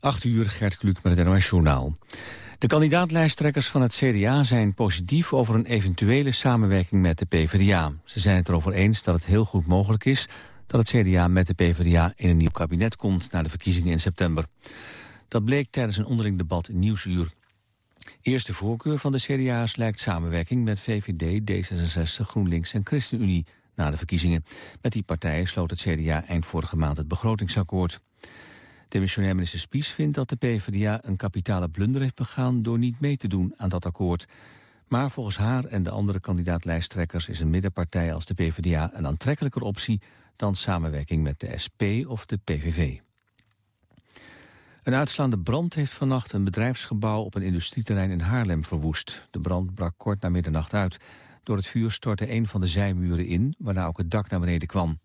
8 uur, Gert Kluk met het NOS Journaal. De kandidaatlijsttrekkers van het CDA zijn positief over een eventuele samenwerking met de PvdA. Ze zijn het erover eens dat het heel goed mogelijk is dat het CDA met de PvdA in een nieuw kabinet komt na de verkiezingen in september. Dat bleek tijdens een onderling debat in Nieuwsuur. Eerste voorkeur van de CDA's lijkt samenwerking met VVD, D66, GroenLinks en ChristenUnie na de verkiezingen. Met die partijen sloot het CDA eind vorige maand het begrotingsakkoord. Demissionair minister Spies vindt dat de PvdA een kapitale blunder heeft begaan door niet mee te doen aan dat akkoord. Maar volgens haar en de andere kandidaatlijsttrekkers is een middenpartij als de PvdA een aantrekkelijker optie dan samenwerking met de SP of de PVV. Een uitslaande brand heeft vannacht een bedrijfsgebouw op een industrieterrein in Haarlem verwoest. De brand brak kort na middernacht uit. Door het vuur stortte een van de zijmuren in, waarna ook het dak naar beneden kwam.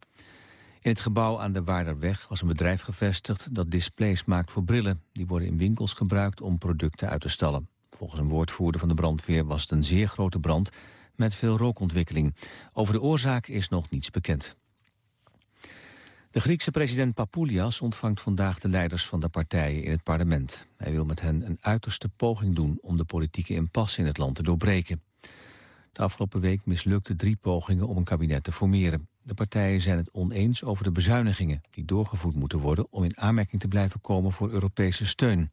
In het gebouw aan de Waarderweg was een bedrijf gevestigd dat displays maakt voor brillen. Die worden in winkels gebruikt om producten uit te stallen. Volgens een woordvoerder van de brandweer was het een zeer grote brand met veel rookontwikkeling. Over de oorzaak is nog niets bekend. De Griekse president Papoulias ontvangt vandaag de leiders van de partijen in het parlement. Hij wil met hen een uiterste poging doen om de politieke impasse in het land te doorbreken. De afgelopen week mislukte drie pogingen om een kabinet te formeren. De partijen zijn het oneens over de bezuinigingen die doorgevoerd moeten worden om in aanmerking te blijven komen voor Europese steun.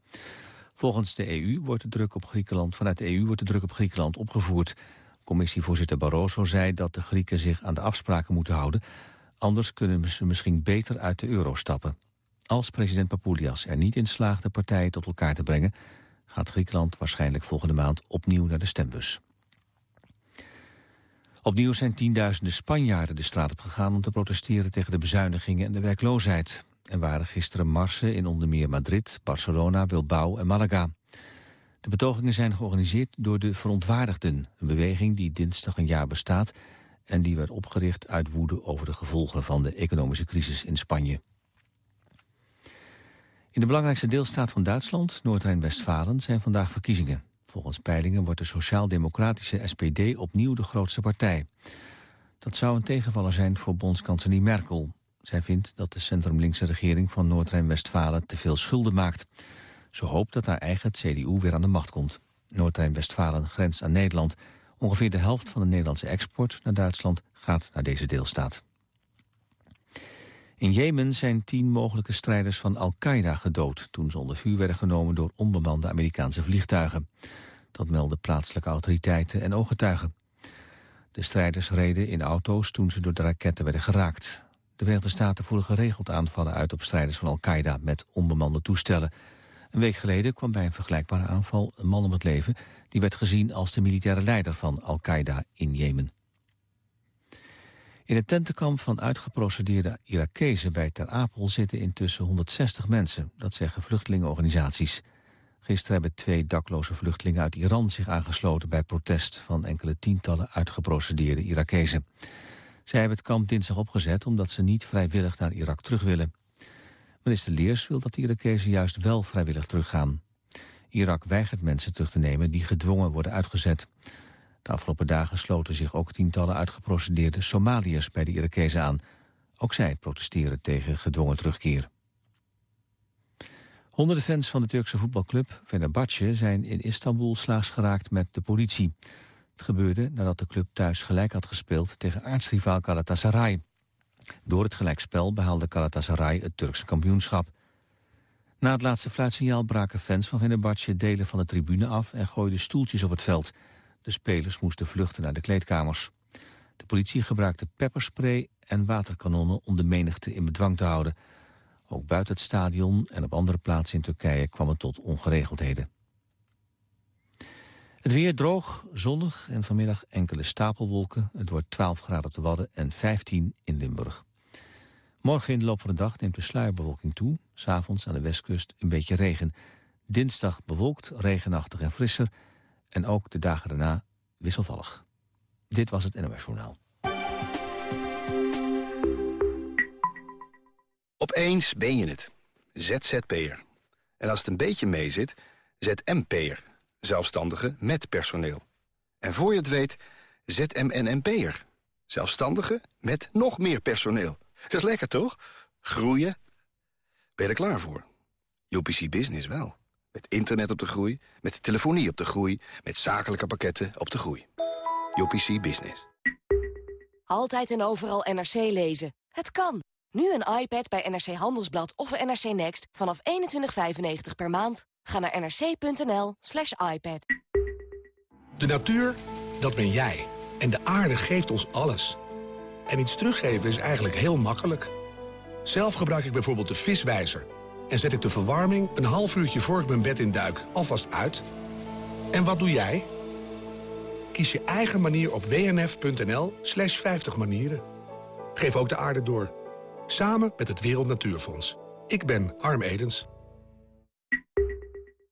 Volgens de EU wordt de druk op Griekenland, vanuit de EU wordt de druk op Griekenland opgevoerd. Commissievoorzitter Barroso zei dat de Grieken zich aan de afspraken moeten houden, anders kunnen ze misschien beter uit de euro stappen. Als president Papoulias er niet in slaagt de partijen tot elkaar te brengen, gaat Griekenland waarschijnlijk volgende maand opnieuw naar de stembus. Opnieuw zijn tienduizenden Spanjaarden de straat op gegaan om te protesteren tegen de bezuinigingen en de werkloosheid. Er waren gisteren marsen in onder meer Madrid, Barcelona, Bilbao en Malaga. De betogingen zijn georganiseerd door de Verontwaardigden, een beweging die dinsdag een jaar bestaat en die werd opgericht uit woede over de gevolgen van de economische crisis in Spanje. In de belangrijkste deelstaat van Duitsland, Noord-Rijn-Westfalen, zijn vandaag verkiezingen. Volgens peilingen wordt de sociaal-democratische SPD opnieuw de grootste partij. Dat zou een tegenvaller zijn voor bondskanselier Merkel. Zij vindt dat de centrumlinkse regering van Noord-Rijn-Westfalen te veel schulden maakt. Ze hoopt dat haar eigen CDU weer aan de macht komt. Noord-Rijn-Westfalen grenst aan Nederland. Ongeveer de helft van de Nederlandse export naar Duitsland gaat naar deze deelstaat. In Jemen zijn tien mogelijke strijders van Al-Qaeda gedood... toen ze onder vuur werden genomen door onbemande Amerikaanse vliegtuigen. Dat melden plaatselijke autoriteiten en ooggetuigen. De strijders reden in auto's toen ze door de raketten werden geraakt. De Verenigde Staten voeren geregeld aanvallen uit op strijders van Al-Qaeda... met onbemande toestellen. Een week geleden kwam bij een vergelijkbare aanval een man om het leven... die werd gezien als de militaire leider van Al-Qaeda in Jemen. In het tentenkamp van uitgeprocedeerde Irakezen bij Ter Apel zitten intussen 160 mensen. Dat zeggen vluchtelingenorganisaties. Gisteren hebben twee dakloze vluchtelingen uit Iran zich aangesloten bij protest van enkele tientallen uitgeprocedeerde Irakezen. Zij hebben het kamp dinsdag opgezet omdat ze niet vrijwillig naar Irak terug willen. Minister Leers wil dat de Irakezen juist wel vrijwillig teruggaan. Irak weigert mensen terug te nemen die gedwongen worden uitgezet. De afgelopen dagen sloten zich ook tientallen uitgeprocedeerde Somaliërs bij de Irakezen aan. Ook zij protesteren tegen gedwongen terugkeer. Honderden fans van de Turkse voetbalclub Fenerbahce zijn in Istanbul slaags geraakt met de politie. Het gebeurde nadat de club thuis gelijk had gespeeld tegen aartsrivaal Galatasaray. Door het gelijkspel behaalde Galatasaray het Turkse kampioenschap. Na het laatste fluitsignaal braken fans van Fenerbahce delen van de tribune af en gooiden stoeltjes op het veld. De spelers moesten vluchten naar de kleedkamers. De politie gebruikte pepperspray en waterkanonnen om de menigte in bedwang te houden. Ook buiten het stadion en op andere plaatsen in Turkije kwam het tot ongeregeldheden. Het weer droog, zonnig en vanmiddag enkele stapelwolken. Het wordt 12 graden op de Wadden en 15 in Limburg. Morgen in de loop van de dag neemt de sluierbewolking toe. S'avonds aan de westkust een beetje regen. Dinsdag bewolkt, regenachtig en frisser. En ook de dagen daarna wisselvallig. Dit was het NOS Journaal. Opeens ben je het. ZZP'er. En als het een beetje meezit, ZMP'er. Zelfstandige met personeel. En voor je het weet, ZMNMP'er. Zelfstandige met nog meer personeel. Dat is lekker, toch? Groeien. Ben je er klaar voor? UPC Business wel. Met internet op de groei, met telefonie op de groei... met zakelijke pakketten op de groei. UPC Business. Altijd en overal NRC lezen. Het kan. Nu een iPad bij NRC Handelsblad of NRC Next vanaf 21,95 per maand. Ga naar nrc.nl slash iPad. De natuur, dat ben jij. En de aarde geeft ons alles. En iets teruggeven is eigenlijk heel makkelijk. Zelf gebruik ik bijvoorbeeld de viswijzer. En zet ik de verwarming een half uurtje voor ik mijn bed in duik alvast uit. En wat doe jij? Kies je eigen manier op wnf.nl slash 50 manieren. Geef ook de aarde door. Samen met het Wereld Natuurfonds. Ik ben Harm Edens.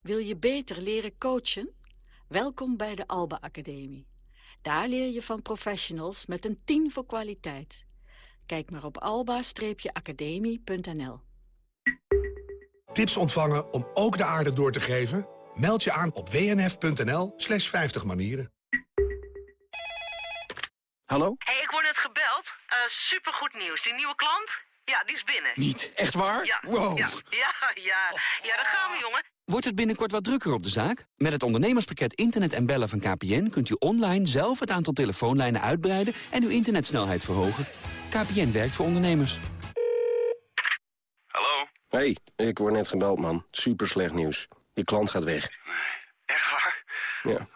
Wil je beter leren coachen? Welkom bij de Alba Academie. Daar leer je van professionals met een 10 voor kwaliteit. Kijk maar op alba-academie.nl. Tips ontvangen om ook de aarde door te geven? Meld je aan op wnf.nl slash 50 manieren. Hallo? hey, ik word net gebeld. Uh, supergoed nieuws. Die nieuwe klant? Ja, die is binnen. Niet? Echt waar? Ja, wow. ja, ja, ja. Ja, daar gaan we, jongen. Wordt het binnenkort wat drukker op de zaak? Met het ondernemerspakket Internet en Bellen van KPN... kunt u online zelf het aantal telefoonlijnen uitbreiden... en uw internetsnelheid verhogen. KPN werkt voor ondernemers. Hey, ik word net gebeld, man. Super slecht nieuws. Je klant gaat weg. Echt waar? Ja.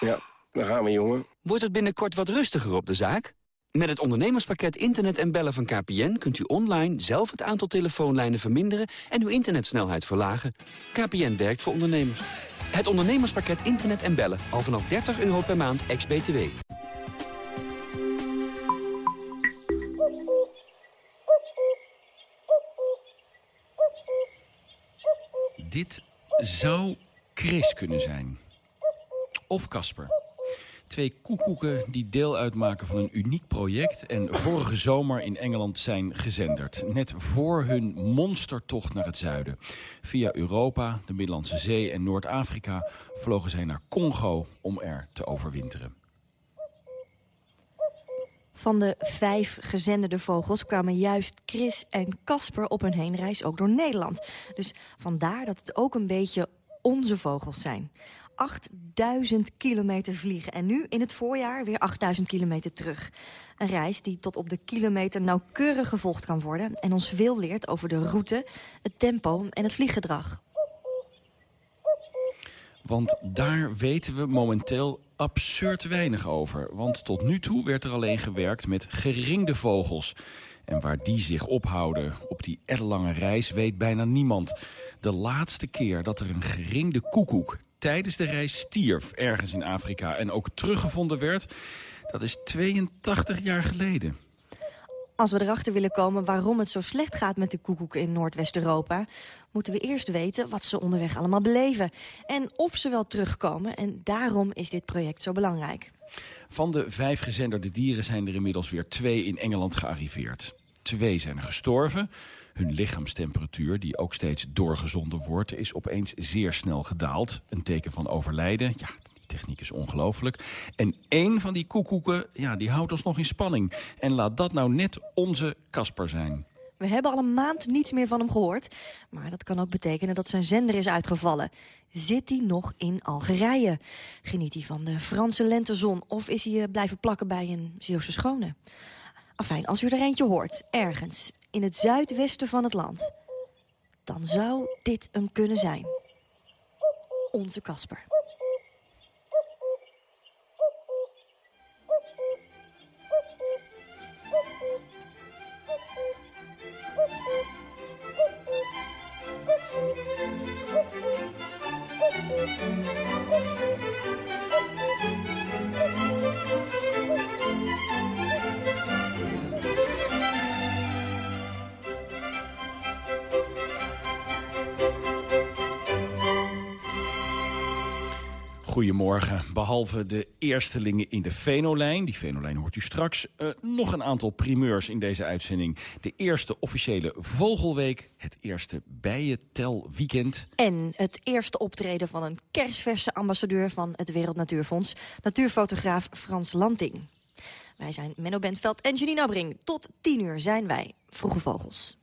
Ja, daar gaan we, jongen. Wordt het binnenkort wat rustiger op de zaak? Met het ondernemerspakket Internet en Bellen van KPN... kunt u online zelf het aantal telefoonlijnen verminderen... en uw internetsnelheid verlagen. KPN werkt voor ondernemers. Het ondernemerspakket Internet en Bellen. Al vanaf 30 euro per maand, ex-BTW. Dit zou Chris kunnen zijn. Of Casper. Twee koekoeken die deel uitmaken van een uniek project... en vorige zomer in Engeland zijn gezenderd. Net voor hun monstertocht naar het zuiden. Via Europa, de Middellandse Zee en Noord-Afrika... vlogen zij naar Congo om er te overwinteren. Van de vijf gezenderde vogels kwamen juist Chris en Casper op hun heenreis ook door Nederland. Dus vandaar dat het ook een beetje onze vogels zijn. 8000 kilometer vliegen en nu in het voorjaar weer 8000 kilometer terug. Een reis die tot op de kilometer nauwkeurig gevolgd kan worden... en ons veel leert over de route, het tempo en het vlieggedrag. Want daar weten we momenteel absurd weinig over. Want tot nu toe werd er alleen gewerkt met geringde vogels. En waar die zich ophouden op die ellenlange reis weet bijna niemand. De laatste keer dat er een geringde koekoek tijdens de reis stierf ergens in Afrika... en ook teruggevonden werd, dat is 82 jaar geleden. Als we erachter willen komen waarom het zo slecht gaat met de koekoeken in Noordwest-Europa... moeten we eerst weten wat ze onderweg allemaal beleven. En of ze wel terugkomen. En daarom is dit project zo belangrijk. Van de vijf gezenderde dieren zijn er inmiddels weer twee in Engeland gearriveerd. Twee zijn gestorven. Hun lichaamstemperatuur, die ook steeds doorgezonden wordt... is opeens zeer snel gedaald. Een teken van overlijden. Ja, techniek is ongelooflijk. En één van die koekoeken, ja, die houdt ons nog in spanning. En laat dat nou net onze Kasper zijn. We hebben al een maand niets meer van hem gehoord. Maar dat kan ook betekenen dat zijn zender is uitgevallen. Zit hij nog in Algerije? Geniet hij van de Franse lentezon? Of is hij blijven plakken bij een Zeeuwse schone? Afijn, als u er eentje hoort, ergens, in het zuidwesten van het land... dan zou dit hem kunnen zijn. Onze Kasper. Goedemorgen. Behalve de eerstelingen in de Venolijn, die Venolijn hoort u straks... Uh, nog een aantal primeurs in deze uitzending. De eerste officiële Vogelweek, het eerste Bijentelweekend... En het eerste optreden van een kerstverse ambassadeur van het Wereld Natuurfonds... natuurfotograaf Frans Lanting. Wij zijn Menno Bentveld en Janine Abbring. Tot tien uur zijn wij Vroege Vogels.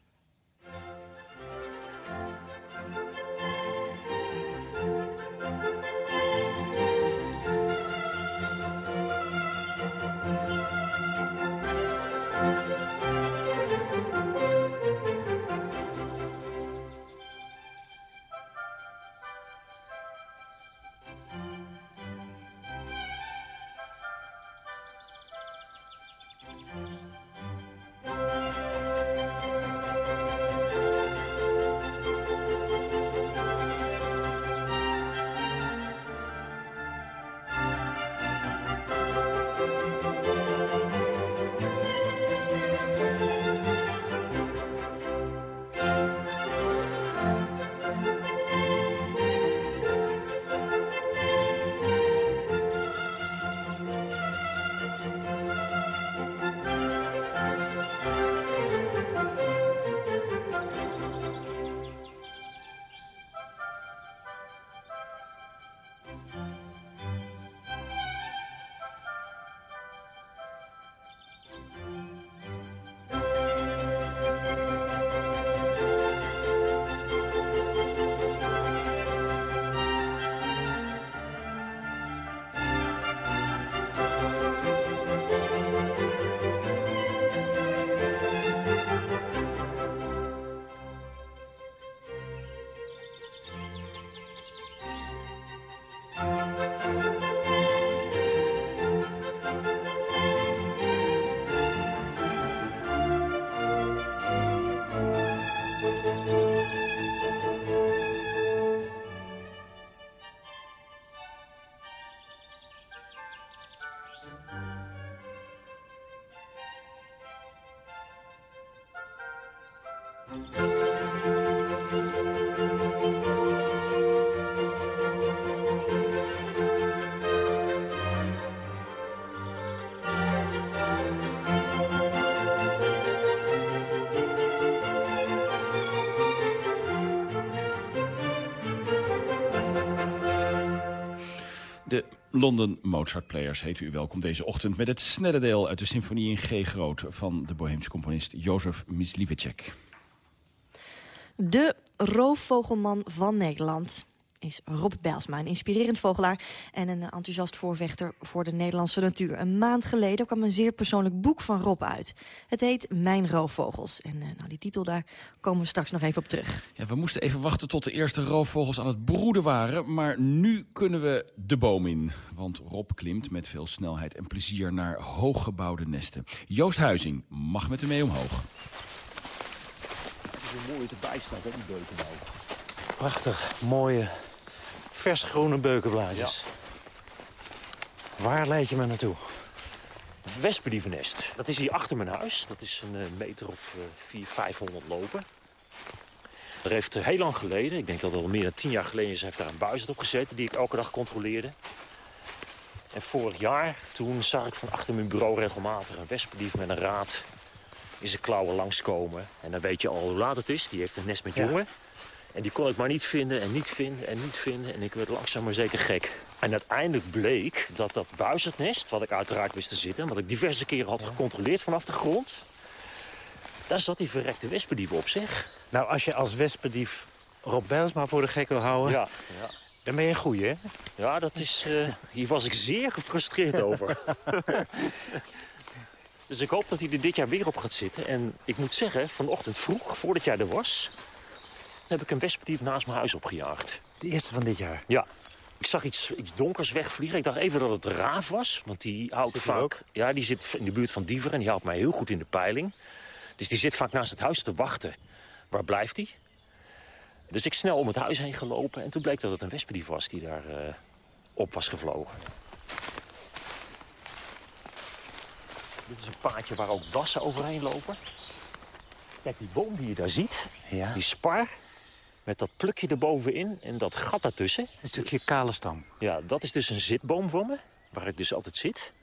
London Mozart Players heet u welkom deze ochtend... met het snelle deel uit de symfonie in G groot... van de Boheemse componist Jozef Mislivecek. De roofvogelman van Nederland is Rob Bijlsma, een inspirerend vogelaar... en een enthousiast voorvechter voor de Nederlandse natuur. Een maand geleden kwam een zeer persoonlijk boek van Rob uit. Het heet Mijn Roofvogels. En uh, nou, die titel, daar komen we straks nog even op terug. Ja, we moesten even wachten tot de eerste roofvogels aan het broeden waren... maar nu kunnen we de boom in. Want Rob klimt met veel snelheid en plezier naar hooggebouwde nesten. Joost Huizing mag met hem mee omhoog. Hoe mooi het erbij staat, hè, die beukenbouw. Prachtig, mooie, versgroene beukenblaadjes. Waar leid je me naartoe? Wespendievenest. Dat is hier achter mijn huis. Dat is een uh, meter of uh, 400, 500 lopen. Er heeft heel lang geleden, ik denk dat het al meer dan tien jaar geleden is... heeft daar een buizerd op gezeten die ik elke dag controleerde. En vorig jaar, toen zag ik van achter mijn bureau regelmatig... een wespendief met een raad in zijn klauwen langskomen. En dan weet je al hoe laat het is. Die heeft een nest met Ja. En die kon ik maar niet vinden en niet vinden en niet vinden. En ik werd langzaam maar zeker gek. En uiteindelijk bleek dat dat buizerdnest, wat ik uiteraard wist te zitten... en wat ik diverse keren had gecontroleerd vanaf de grond... daar zat die verrekte wespendief op zich. Nou, als je als wespendief Rob Bijlsma voor de gek wil houden... Ja, ja. dan ben je een goeie, hè? Ja, dat is, eh, hier was ik zeer gefrustreerd over. dus ik hoop dat hij er dit jaar weer op gaat zitten. En ik moet zeggen, vanochtend vroeg, voordat jij er was... heb ik een wespendief naast mijn huis opgejaagd. De eerste van dit jaar? Ja. Ik zag iets, iets donkers wegvliegen. Ik dacht even dat het raaf was. Want die houdt vaak... ook? Ja, die zit in de buurt van Diever en die houdt mij heel goed in de peiling. Dus die zit vaak naast het huis te wachten. Waar blijft hij? Dus ik snel om het huis heen gelopen. En toen bleek dat het een wespendief was die daar eh, op was gevlogen. Dit is een paadje waar ook dassen overheen lopen. Kijk, die boom die je daar ziet, Ja. die spar... met dat plukje erbovenin en dat gat daartussen... Een stukje kale stam. Ja, dat is dus een zitboom van me, waar ik dus altijd zit.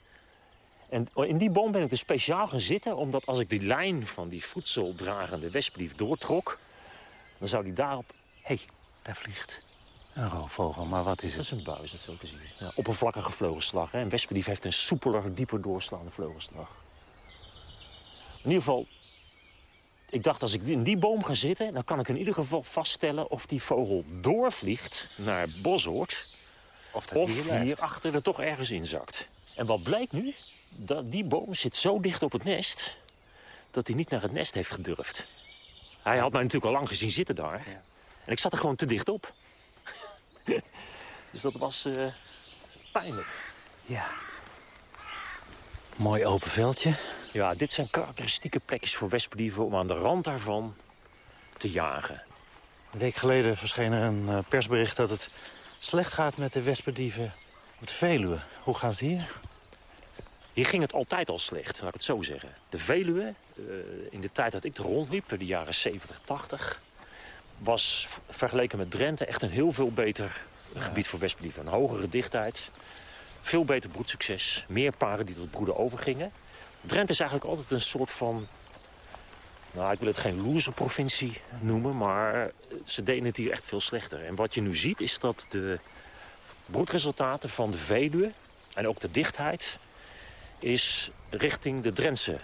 En in die boom ben ik dus speciaal gaan zitten... omdat als ik die lijn van die voedseldragende wespendief doortrok... dan zou die daarop... Hé, hey, daar vliegt een roofvogel. Maar wat is Dat het? is een buis, dat te zien. Ja, oppervlakkige vleugelslag. Hè. Een wespendief heeft een soepeler, dieper doorslaande vleugelslag. In ieder geval, ik dacht als ik in die boom ga zitten... dan kan ik in ieder geval vaststellen of die vogel doorvliegt naar Bosoort... Of dat of hier hierachter er toch ergens inzakt. En wat blijkt nu? Dat die boom zit zo dicht op het nest... dat hij niet naar het nest heeft gedurfd. Hij had mij natuurlijk al lang gezien zitten daar. En ik zat er gewoon te dicht op. dus dat was eh, pijnlijk. Ja. Mooi open veldje. Ja, dit zijn karakteristieke plekjes voor wespendieven... om aan de rand daarvan te jagen. Een week geleden verscheen er een eh, persbericht dat het slecht gaat met de wespendieven op de Veluwe. Hoe gaat het hier? Hier ging het altijd al slecht, laat ik het zo zeggen. De Veluwe, eh, in de tijd dat ik er rondliep, de jaren 70, 80... was vergeleken met Drenthe echt een heel veel beter gebied voor wespendieven. Een hogere dichtheid, veel beter broedsucces, meer paren die tot broeden overgingen. Drenthe is eigenlijk altijd een soort van... Nou, ik wil het geen loser-provincie noemen, maar ze deden het hier echt veel slechter. En wat je nu ziet is dat de broedresultaten van de Veluwe en ook de dichtheid is richting de Drentse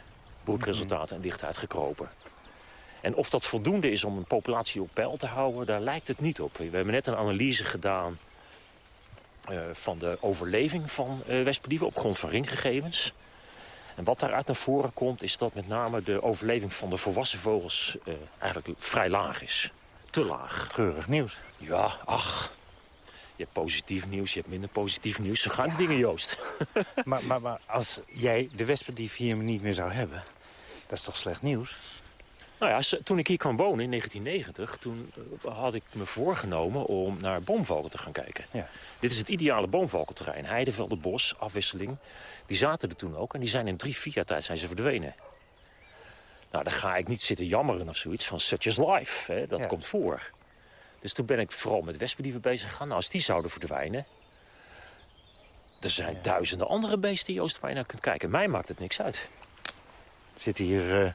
broedresultaten en dichtheid gekropen. En of dat voldoende is om een populatie op peil te houden, daar lijkt het niet op. We hebben net een analyse gedaan eh, van de overleving van eh wespendieven op grond van ringgegevens. En wat daaruit naar voren komt, is dat met name de overleving van de volwassen vogels eh, eigenlijk vrij laag is. Te laag. Treurig nieuws. Ja, ach. Je hebt positief nieuws, je hebt minder positief nieuws. Zo gaan die dingen, Joost. maar, maar, maar als jij de wespendief hier niet meer zou hebben... dat is toch slecht nieuws? Nou ja, toen ik hier kwam wonen in 1990... toen eh, had ik me voorgenomen om naar boomvalken te gaan kijken. Ja. Dit is het ideale boomvalkenterrein. Heidevelden, bos, afwisseling. Die zaten er toen ook en die zijn in drie, vier jaar tijd zijn ze verdwenen. Nou, dan ga ik niet zitten jammeren of zoiets van such as life. Hè? Dat komt voor. Dus toen ben ik vooral met wespendieven bezig gegaan. Nou, als die zouden verdwijnen... Er zijn duizenden andere beesten, Joost, waar je naar kunt kijken. Mij maakt het niks uit. Zitten hier uh,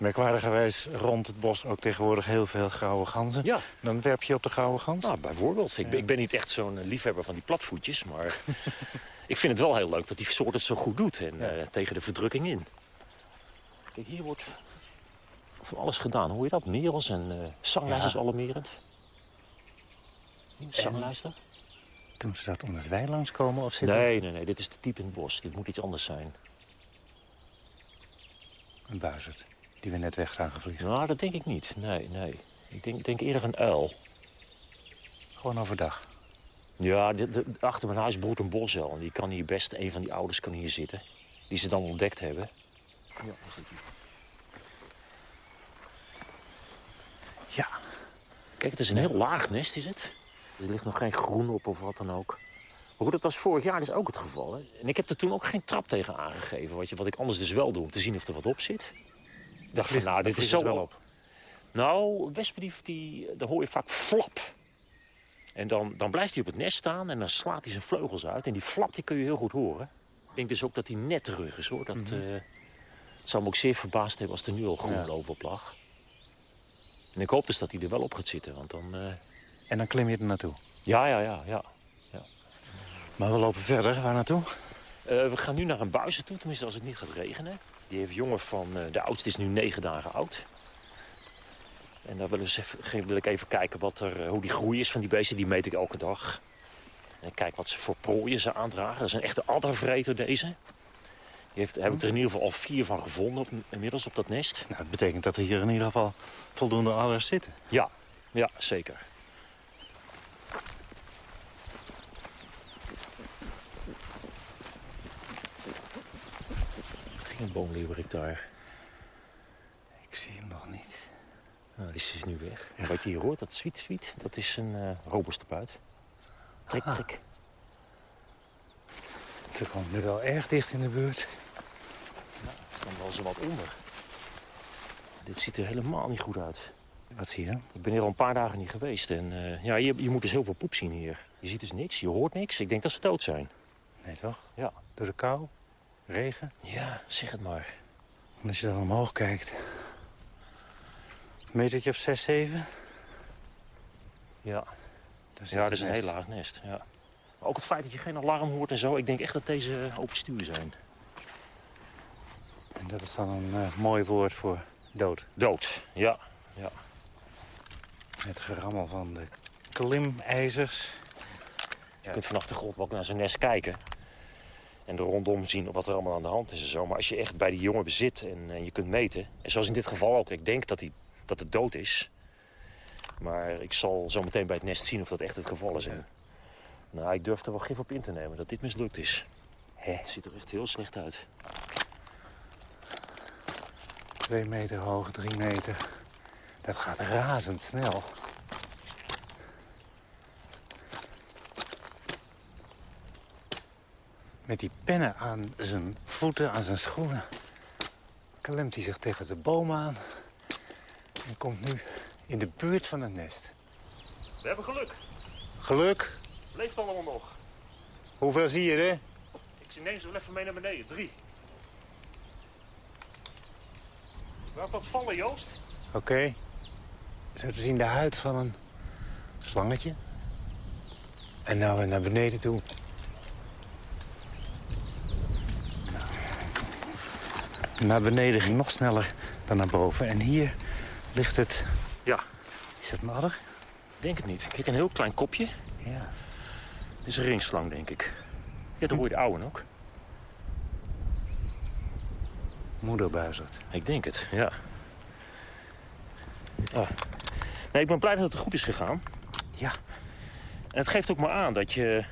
merkwaardigerwijs rond het bos ook tegenwoordig heel veel gouden ganzen. Ja. Dan werp je op de gouden gans? Nou, bijvoorbeeld. Ik, ben, ik ben niet echt zo'n eh, liefhebber van die platvoetjes, maar... ik vind het wel heel leuk dat die soort het zo goed doet. En uh, tegen de verdrukking in. Kijk, hier wordt van alles gedaan. Hoor je dat? Merels en uh, zanglijsters ja. alarmerend. Zanglijster. Doen ze dat omdat wij langskomen? Of zitten... Nee, nee, nee. Dit is te diep in het bos. Dit moet iets anders zijn. Een buizerd die we net weg zagen vliegen? Nou, dat denk ik niet. Nee, nee. Ik denk, ik denk eerder een uil. Gewoon overdag? Ja, de, de, achter mijn huis broedt een bosuil. En die kan hier best, een van die ouders kan hier zitten. Die ze dan ontdekt hebben. Ja, dat zit hier. Ja. Kijk, het is een heel laag nest, is het? Er ligt nog geen groen op of wat dan ook. Maar goed, dat was vorig jaar dus ook het geval. Hè? En ik heb er toen ook geen trap tegen aangegeven. Wat, je, wat ik anders dus wel doe, om te zien of er wat op zit. Dacht van, nou, dit is zo wel op. Nou, wespendief, die, dan hoor je vaak flap. En dan, dan blijft hij op het nest staan en dan slaat hij zijn vleugels uit. En die flap die kun je heel goed horen. Ik denk dus ook dat hij net terug is, hoor. Dat, mm -hmm. uh, het zou me ook zeer verbaasd hebben als er nu al groen ja. op lag. En ik hoop dus dat hij er wel op gaat zitten, want dan... Uh... En dan klim je er naartoe? Ja, ja, ja, ja. ja. Maar we lopen verder. Waar naartoe? Uh, we gaan nu naar een buizen toe, tenminste als het niet gaat regenen. Die heeft jongen van... Uh, de oudste is nu negen dagen oud. En daar wil, even, wil ik even kijken wat er, hoe die groei is van die beesten. Die meet ik elke dag. En ik kijk wat ze voor prooien ze aandragen. Dat is een echte addervreter deze. Die heeft, heb ik er in ieder geval al vier van gevonden op, inmiddels op dat nest. Nou, dat betekent dat er hier in ieder geval voldoende adders zitten. Ja, ja zeker. Geen boomleeuwerik daar. Ik zie hem nog niet. Nou, die is nu weg. En wat je hier hoort, dat zwiet zwiet, dat is een uh, robusterpuit. Trik, Ah. trik. Het komt nu wel erg dicht in de buurt. Nou, er kan wel zo wat onder. Dit ziet er helemaal niet goed uit. Wat zie je dan? Ik ben hier al een paar dagen niet geweest. En uh, ja, je, je moet dus heel veel poep zien hier. Je ziet dus niks, je hoort niks. Ik denk dat ze dood zijn. Nee, toch? Ja. Door de kou? Regen? Ja, zeg het maar. En als je dan omhoog kijkt... Een metertje of zes, zeven? Ja. Daar zit Ja, dat is een heel laag nest. Ja. Maar ook het feit dat je geen alarm hoort en zo. Ik denk echt dat deze overstuur zijn. En dat is dan een uh, mooi woord voor dood. Dood, ja. ja. Het gerammel van de klimijzers. Je kunt vanaf de grond wel naar zijn nest kijken. En er rondom zien wat er allemaal aan de hand is en zo. Maar als je echt bij die jongen bezit en, en je kunt meten... en zoals in dit geval ook, ik denk dat, hij, dat het dood is... maar ik zal zo meteen bij het nest zien of dat echt het geval is. En, nou, ik durf er wel gif op in te nemen dat dit mislukt is. Hè? Het ziet er echt heel slecht uit. Twee meter hoog, drie meter. Dat gaat razendsnel. Met die pennen aan zijn voeten, aan zijn schoenen... klemt hij zich tegen de boom aan... en komt nu in de buurt van het nest. We hebben geluk. Geluk. Leeft allemaal nog. Hoeveel zie je er? Ik neem ze wel even mee naar beneden. Drie. Waar dat vallen, Joost? Oké. Okay. Zo te zien de huid van een slangetje. En nou weer naar beneden toe. Naar beneden ging nog sneller dan naar boven. En hier ligt het... Ja. Is dat een adder? Denk het niet. Kijk, een heel klein kopje. Ja. Het is een ringslang, denk ik. Ja, dan hoor je de oude ook. Moederbuizerd. Ik denk het, ja. Ah. Nee, ik ben blij dat het goed is gegaan. Ja. En het geeft ook maar aan dat je...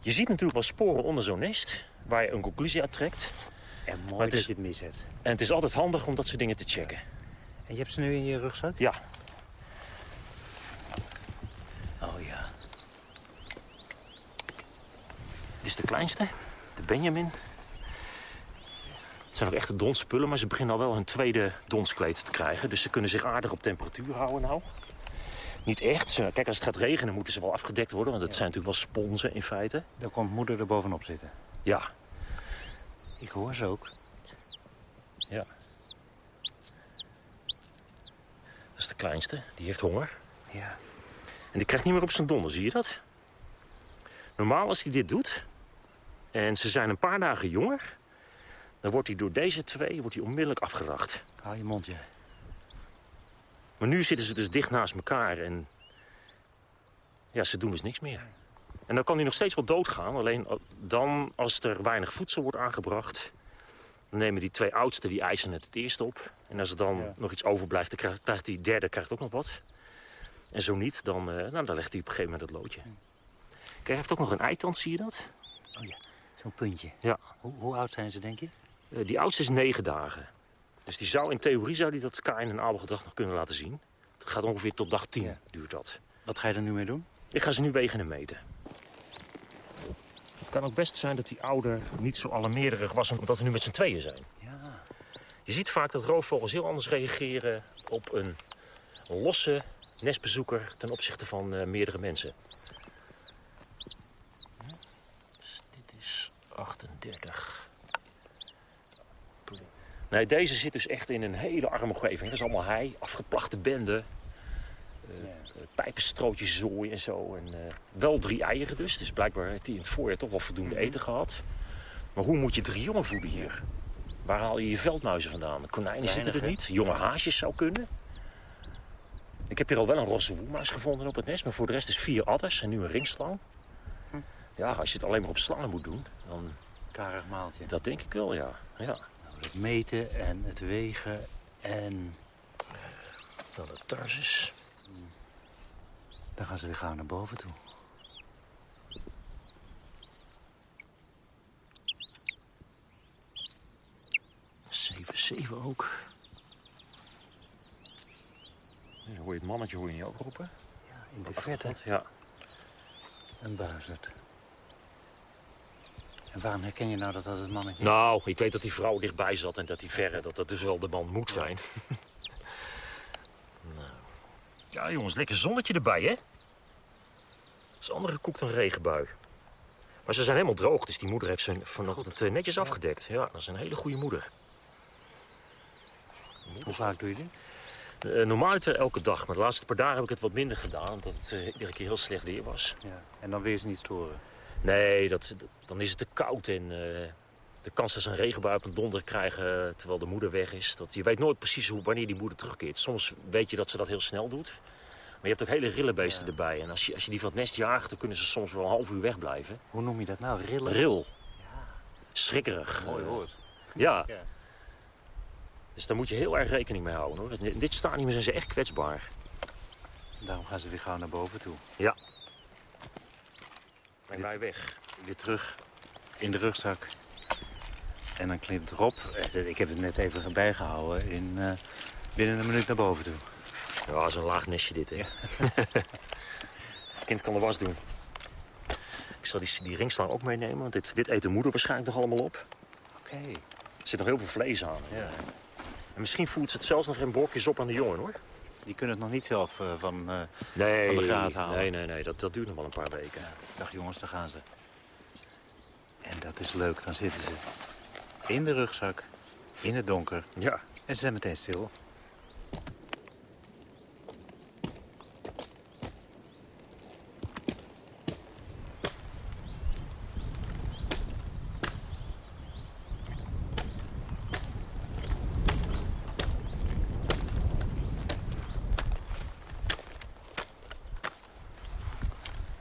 Je ziet natuurlijk wel sporen onder zo'n nest... waar je een conclusie uit trekt. En mooi dat is... je het niet zet. En het is altijd handig om dat soort dingen te checken. En je hebt ze nu in je rugzak? Ja. Oh ja. Dit is de kleinste, de Benjamin. zijn nog echte donsspullen, maar ze beginnen al wel een tweede donskleed te krijgen. Dus ze kunnen zich aardig op temperatuur houden nou. Niet echt. Kijk, als het gaat regenen moeten ze wel afgedekt worden, want het zijn natuurlijk wel sponsen in feite. Daar komt moeder er bovenop zitten. Ja, Ik hoor ze ook. ja. Dat is de kleinste, die heeft honger. Ja. En die krijgt niet meer op zijn donder, zie je dat? Normaal als hij dit doet, en ze zijn een paar dagen jonger... dan wordt hij door deze twee wordt hij onmiddellijk afgeracht. Hou je mondje. Maar nu zitten ze dus dicht naast elkaar en... ja, ze doen dus niks meer. En dan kan hij nog steeds wel doodgaan. Alleen dan, als er weinig voedsel wordt aangebracht... dan nemen die twee oudsten, die eisen het het eerst op. En als er dan Ja. nog iets overblijft, dan krijgt, krijgt die derde krijgt ook nog wat. En zo niet, dan, eh, nou, dan legt hij op een gegeven moment het loodje. Kijk, hij heeft ook nog een eitand, zie je dat? Oh ja, zo'n puntje. Ja. Hoe, hoe oud zijn ze, denk je? Eh, die oudste is negen dagen. Dus die zou in theorie zou die dat Kain en Abel gedrag nog kunnen laten zien. Het gaat ongeveer tot dag 10 duurt dat. Wat ga je er nu mee doen? Ik ga ze nu wegen en meten. Het kan ook best zijn dat die ouder niet zo alarmerig was... omdat we nu met z'n tweeën zijn. Ja. Je ziet vaak dat roofvogels heel anders reageren op een losse nestbezoeker... ten opzichte van eh, meerdere mensen. Dus dit is 38. Nee, deze zit dus echt in een hele arme omgeving. Dat is allemaal hei, afgeplachte bende. eh, pijpenstrootjes zooi en zo. En, eh, wel drie eieren dus. Dus blijkbaar heeft hij in het voorjaar toch wel voldoende eten gehad. Maar hoe moet je drie jongen voeden hier? Waar haal je je veldmuizen vandaan? De konijnen zitten er niet. Jonge haasjes zou kunnen. Ik heb hier al wel een rosse woelmuis gevonden op het nest. Maar voor de rest is vier adders en nu een ringslang. Ja, als je het alleen maar op slangen moet doen, dan... Karig maaltje. Dat denk ik wel, ja. ja. Het meten en het wegen en... Dan de tarsus. Dan gaan ze weer gauw naar boven toe. Zeven, zeven ook. Ja, dan hoor je het mannetje hoor je niet ook roepen. In de verte Ja. een buizerd. En waarom herken je nou dat dat het mannetje is? Nou, ik weet dat die vrouw dichtbij zat en dat die verre, dat dat dus wel de man moet zijn. nou. Ja, jongens, lekker zonnetje erbij, hè? Is andere koek dan regenbui. Maar ze zijn helemaal droog, dus die moeder heeft ze vanochtend eh, netjes afgedekt. Ja, dat is een hele goede moeder. Hoe vaak doe je dit? Uh, normaal elke dag, maar de laatste paar dagen heb ik het wat minder gedaan... omdat het uh, iedere keer heel slecht weer was. Ja. En dan weer ze niet storen? Nee, dat, dat- dan is het te koud en uh, de kans dat ze een regenbui op een donder krijgen... terwijl de moeder weg is. Dat, je weet nooit precies hoe, wanneer die moeder terugkeert. Soms weet je dat ze dat heel snel doet. Maar je hebt ook hele rillebeesten Ja. erbij. En als je, als je die van het nest jaagt, dan kunnen ze soms wel een half uur wegblijven. Hoe noem je dat nou? Rillen? Ril. Schrikkerig. Mooi woord. Ja. Ja. Dus daar moet je heel erg rekening mee houden. Hoor. In dit stadium zijn ze echt kwetsbaar. Daarom gaan ze weer gauw naar boven toe. Ja. En wij weg. Weer terug in de rugzak. En dan klimt Rob, eh, ik heb het net even bijgehouden, in, eh, binnen een minuut naar boven toe. Ja, dat is een laag nestje dit, hè. kind kan de was doen. Ik zal die, die ringslang ook meenemen, want dit, dit eet de moeder waarschijnlijk nog allemaal op. Oké. Er zit nog heel veel vlees aan. Ja. En misschien voert ze het zelfs nog in blokjes op aan de jongen, hoor. Die kunnen het nog niet zelf eh, van, eh, Nee, van de graad halen. nee, nee, nee. Dat, dat duurt nog wel een paar weken. Dag jongens, daar gaan ze. En dat is leuk, dan zitten ze in de rugzak, in het donker. Ja. En ze zijn meteen stil.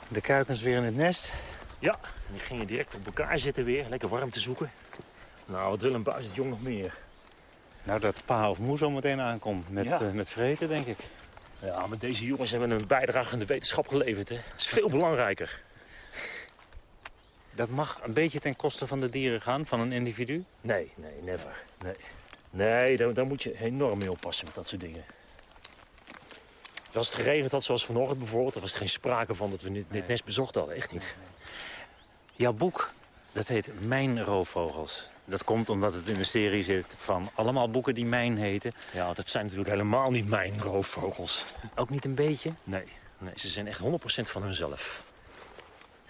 De kuikens weer in het nest. Ja, die gingen direct op elkaar zitten weer. Lekker warm te zoeken. Nou, wat wil een buis het jong nog meer? Nou, dat pa of moe zo meteen aankomt met, Ja. eh, met vreten, denk ik. Ja, maar deze jongens hebben een bijdrage aan de wetenschap geleverd, hè. Dat is veel belangrijker. Dat mag een beetje ten koste van de dieren gaan, van een individu? Nee, nee, never. Nee, nee daar, daar moet je enorm mee oppassen met dat soort dingen. Als het geregend had, zoals vanochtend bijvoorbeeld... dan was er geen sprake van dat we dit, dit nest bezocht hadden. Echt niet. Jouw boek, dat heet Mijn Roofvogels. Dat komt omdat het in een serie zit van allemaal boeken die Mijn heten. Ja, dat zijn natuurlijk helemaal niet mijn roofvogels. Ook niet een beetje? Nee, nee ze zijn echt 100% van hunzelf.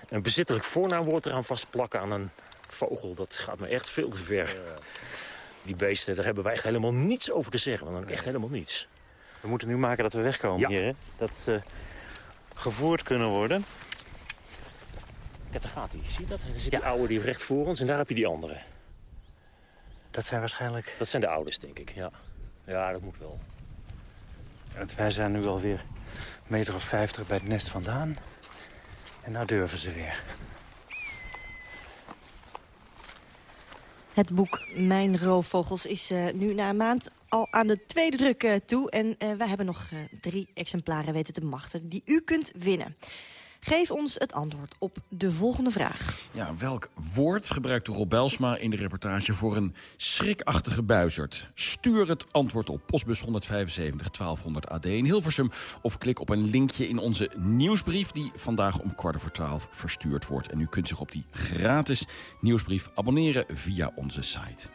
Een bezittelijk voornaamwoord eraan vastplakken aan een vogel... dat gaat me echt veel te ver. Die beesten, daar hebben wij echt helemaal niets over te zeggen. Dan echt helemaal niets. We moeten nu maken dat we wegkomen Ja. hier, hè? Dat ze gevoerd kunnen worden. Kijk, daar gaat hij. Zie je dat? Daar zit die oude die recht voor ons en daar heb je die andere. Dat zijn waarschijnlijk... Dat zijn de ouders, denk ik, ja. Ja, dat moet wel. Want wij zijn nu alweer een meter of vijftig bij het nest vandaan. En nou durven ze weer. Het boek Mijn Roofvogels is eh, nu na een maand al aan de tweede druk eh, toe. En eh, wij hebben nog eh, drie exemplaren weten te machten die u kunt winnen. Geef ons het antwoord op de volgende vraag. Ja, welk woord gebruikte Rob Belsma in de reportage voor een schrikachtige buizerd? Stuur het antwoord op postbus 175 1200 AD in Hilversum... of klik op een linkje in onze nieuwsbrief... die vandaag om kwart voor twaalf verstuurd wordt. En u kunt zich op die gratis nieuwsbrief abonneren via onze site.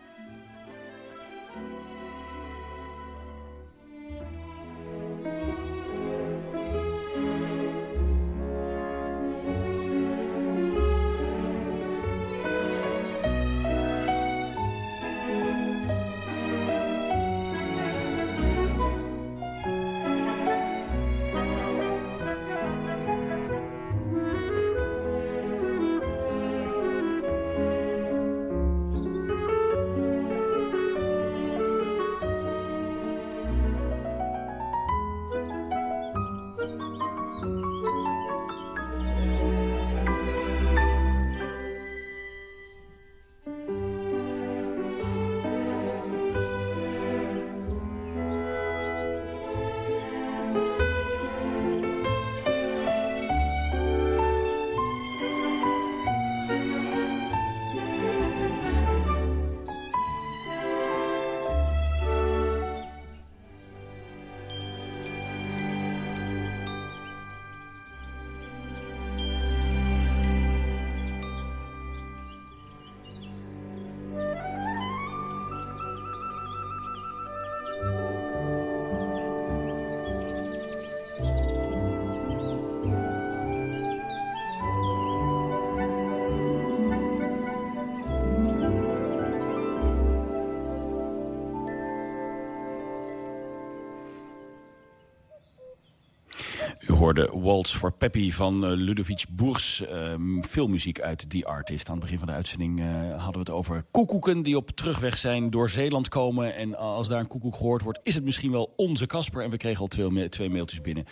Hoorde Waltz for Peppy van eh, Ludovic Boers. ehm, veel muziek uit die artist. Aan het begin van de uitzending eh, hadden we het over koekoeken... die op terugweg zijn door Zeeland komen. En als daar een koekoek gehoord wordt... is het misschien wel onze Kasper. En we kregen al twee, twee mailtjes binnen.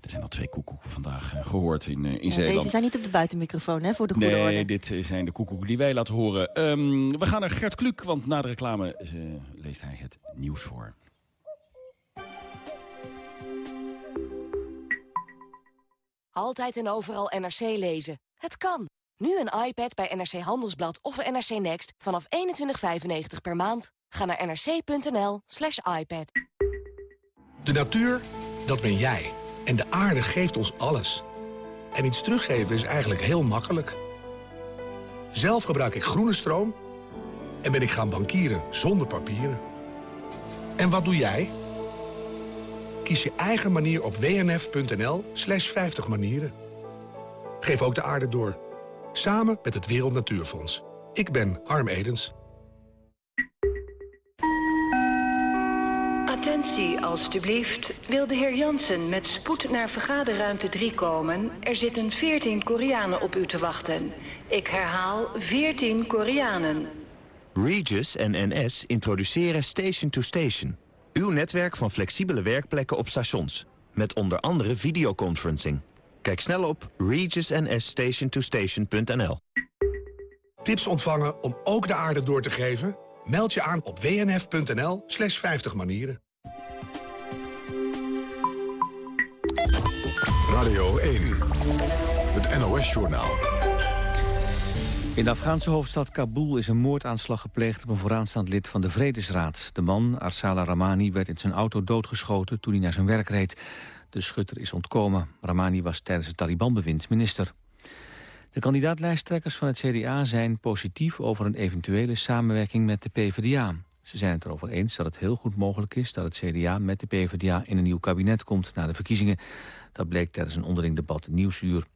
Er zijn al twee koekoeken vandaag eh, gehoord in, in Ja, Zeeland. deze zijn niet op de buitenmicrofoon, hè, voor de goede nee, orde. dit eh, zijn de koekoeken die wij laten horen. Ehm, we gaan naar Gert Kluk, want na de reclame leest hij het nieuws voor. Altijd en overal NRC lezen. Het kan. Nu een iPad bij NRC Handelsblad of NRC Next vanaf 21,95 per maand. Ga naar nrc.nl slash iPad. De natuur, dat ben jij. En de aarde geeft ons alles. En iets teruggeven is eigenlijk heel makkelijk. Zelf gebruik ik groene stroom en ben ik gaan bankieren zonder papieren. En wat doe jij? Kies je eigen manier op wnf.nl slash 50 manieren. Geef ook de aarde door. Samen met het Wereld Natuurfonds. Ik ben Harm Edens. Attentie, alstublieft. Wil de heer Jansen met spoed naar vergaderruimte 3 komen? Er zitten 14 Koreanen op u te wachten. Ik herhaal 14 Koreanen. Regis en NS introduceren Station to Station. Uw netwerk van flexibele werkplekken op stations. Met onder andere videoconferencing. Kijk snel op regisnsstationtostation.nl Tips ontvangen om ook de aarde door te geven? Meld je aan op wnf.nl slash 50 manieren. Radio 1, het NOS-journaal. In de Afghaanse hoofdstad Kabul is een moordaanslag gepleegd op een vooraanstaand lid van de Vredesraad. De man, Arsala Ramani, werd in zijn auto doodgeschoten toen hij naar zijn werk reed. De schutter is ontkomen. Ramani was tijdens het Taliban-bewind minister. De kandidaatlijsttrekkers van het CDA zijn positief over een eventuele samenwerking met de PvdA. Ze zijn het erover eens dat het heel goed mogelijk is dat het CDA met de PvdA in een nieuw kabinet komt na de verkiezingen. Dat bleek tijdens een onderling debat Nieuwsuur.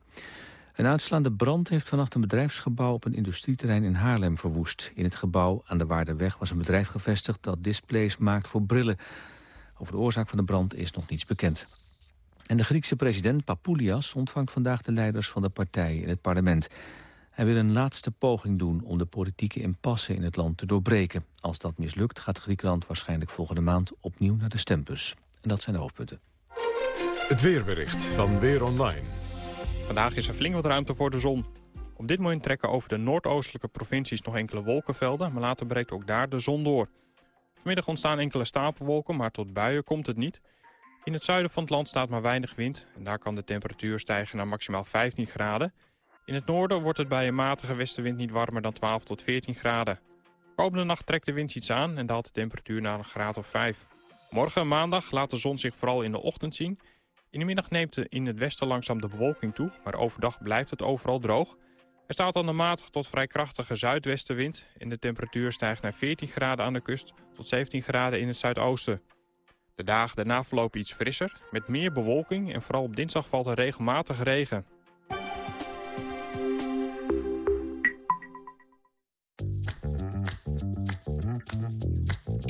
Een uitslaande brand heeft vannacht een bedrijfsgebouw op een industrieterrein in Haarlem verwoest. In het gebouw aan de Waarderweg was een bedrijf gevestigd dat displays maakt voor brillen. Over de oorzaak van de brand is nog niets bekend. En de Griekse president Papoulias ontvangt vandaag de leiders van de partijen in het parlement. Hij wil een laatste poging doen om de politieke impasse in het land te doorbreken. Als dat mislukt gaat Griekenland waarschijnlijk volgende maand opnieuw naar de stembus. En dat zijn de hoofdpunten. Het weerbericht van Weer Online. Vandaag is er flink wat ruimte voor de zon. Op dit moment trekken over de noordoostelijke provincies nog enkele wolkenvelden... maar later breekt ook daar de zon door. Vanmiddag ontstaan enkele stapelwolken, maar tot buien komt het niet. In het zuiden van het land staat maar weinig wind... en daar kan de temperatuur stijgen naar maximaal 15 graden. In het noorden wordt het bij een matige westenwind niet warmer dan 12 tot 14 graden. Komende nacht trekt de wind iets aan en daalt de temperatuur naar een graad of 5. Morgen maandag laat de zon zich vooral in de ochtend zien... In de middag neemt in het westen langzaam de bewolking toe, maar overdag blijft het overal droog. Er staat dan een matig tot vrij krachtige zuidwestenwind en de temperatuur stijgt naar 14 graden aan de kust tot 17 graden in het zuidoosten. De dagen daarna verlopen iets frisser, met meer bewolking en vooral op dinsdag valt er regelmatig regen.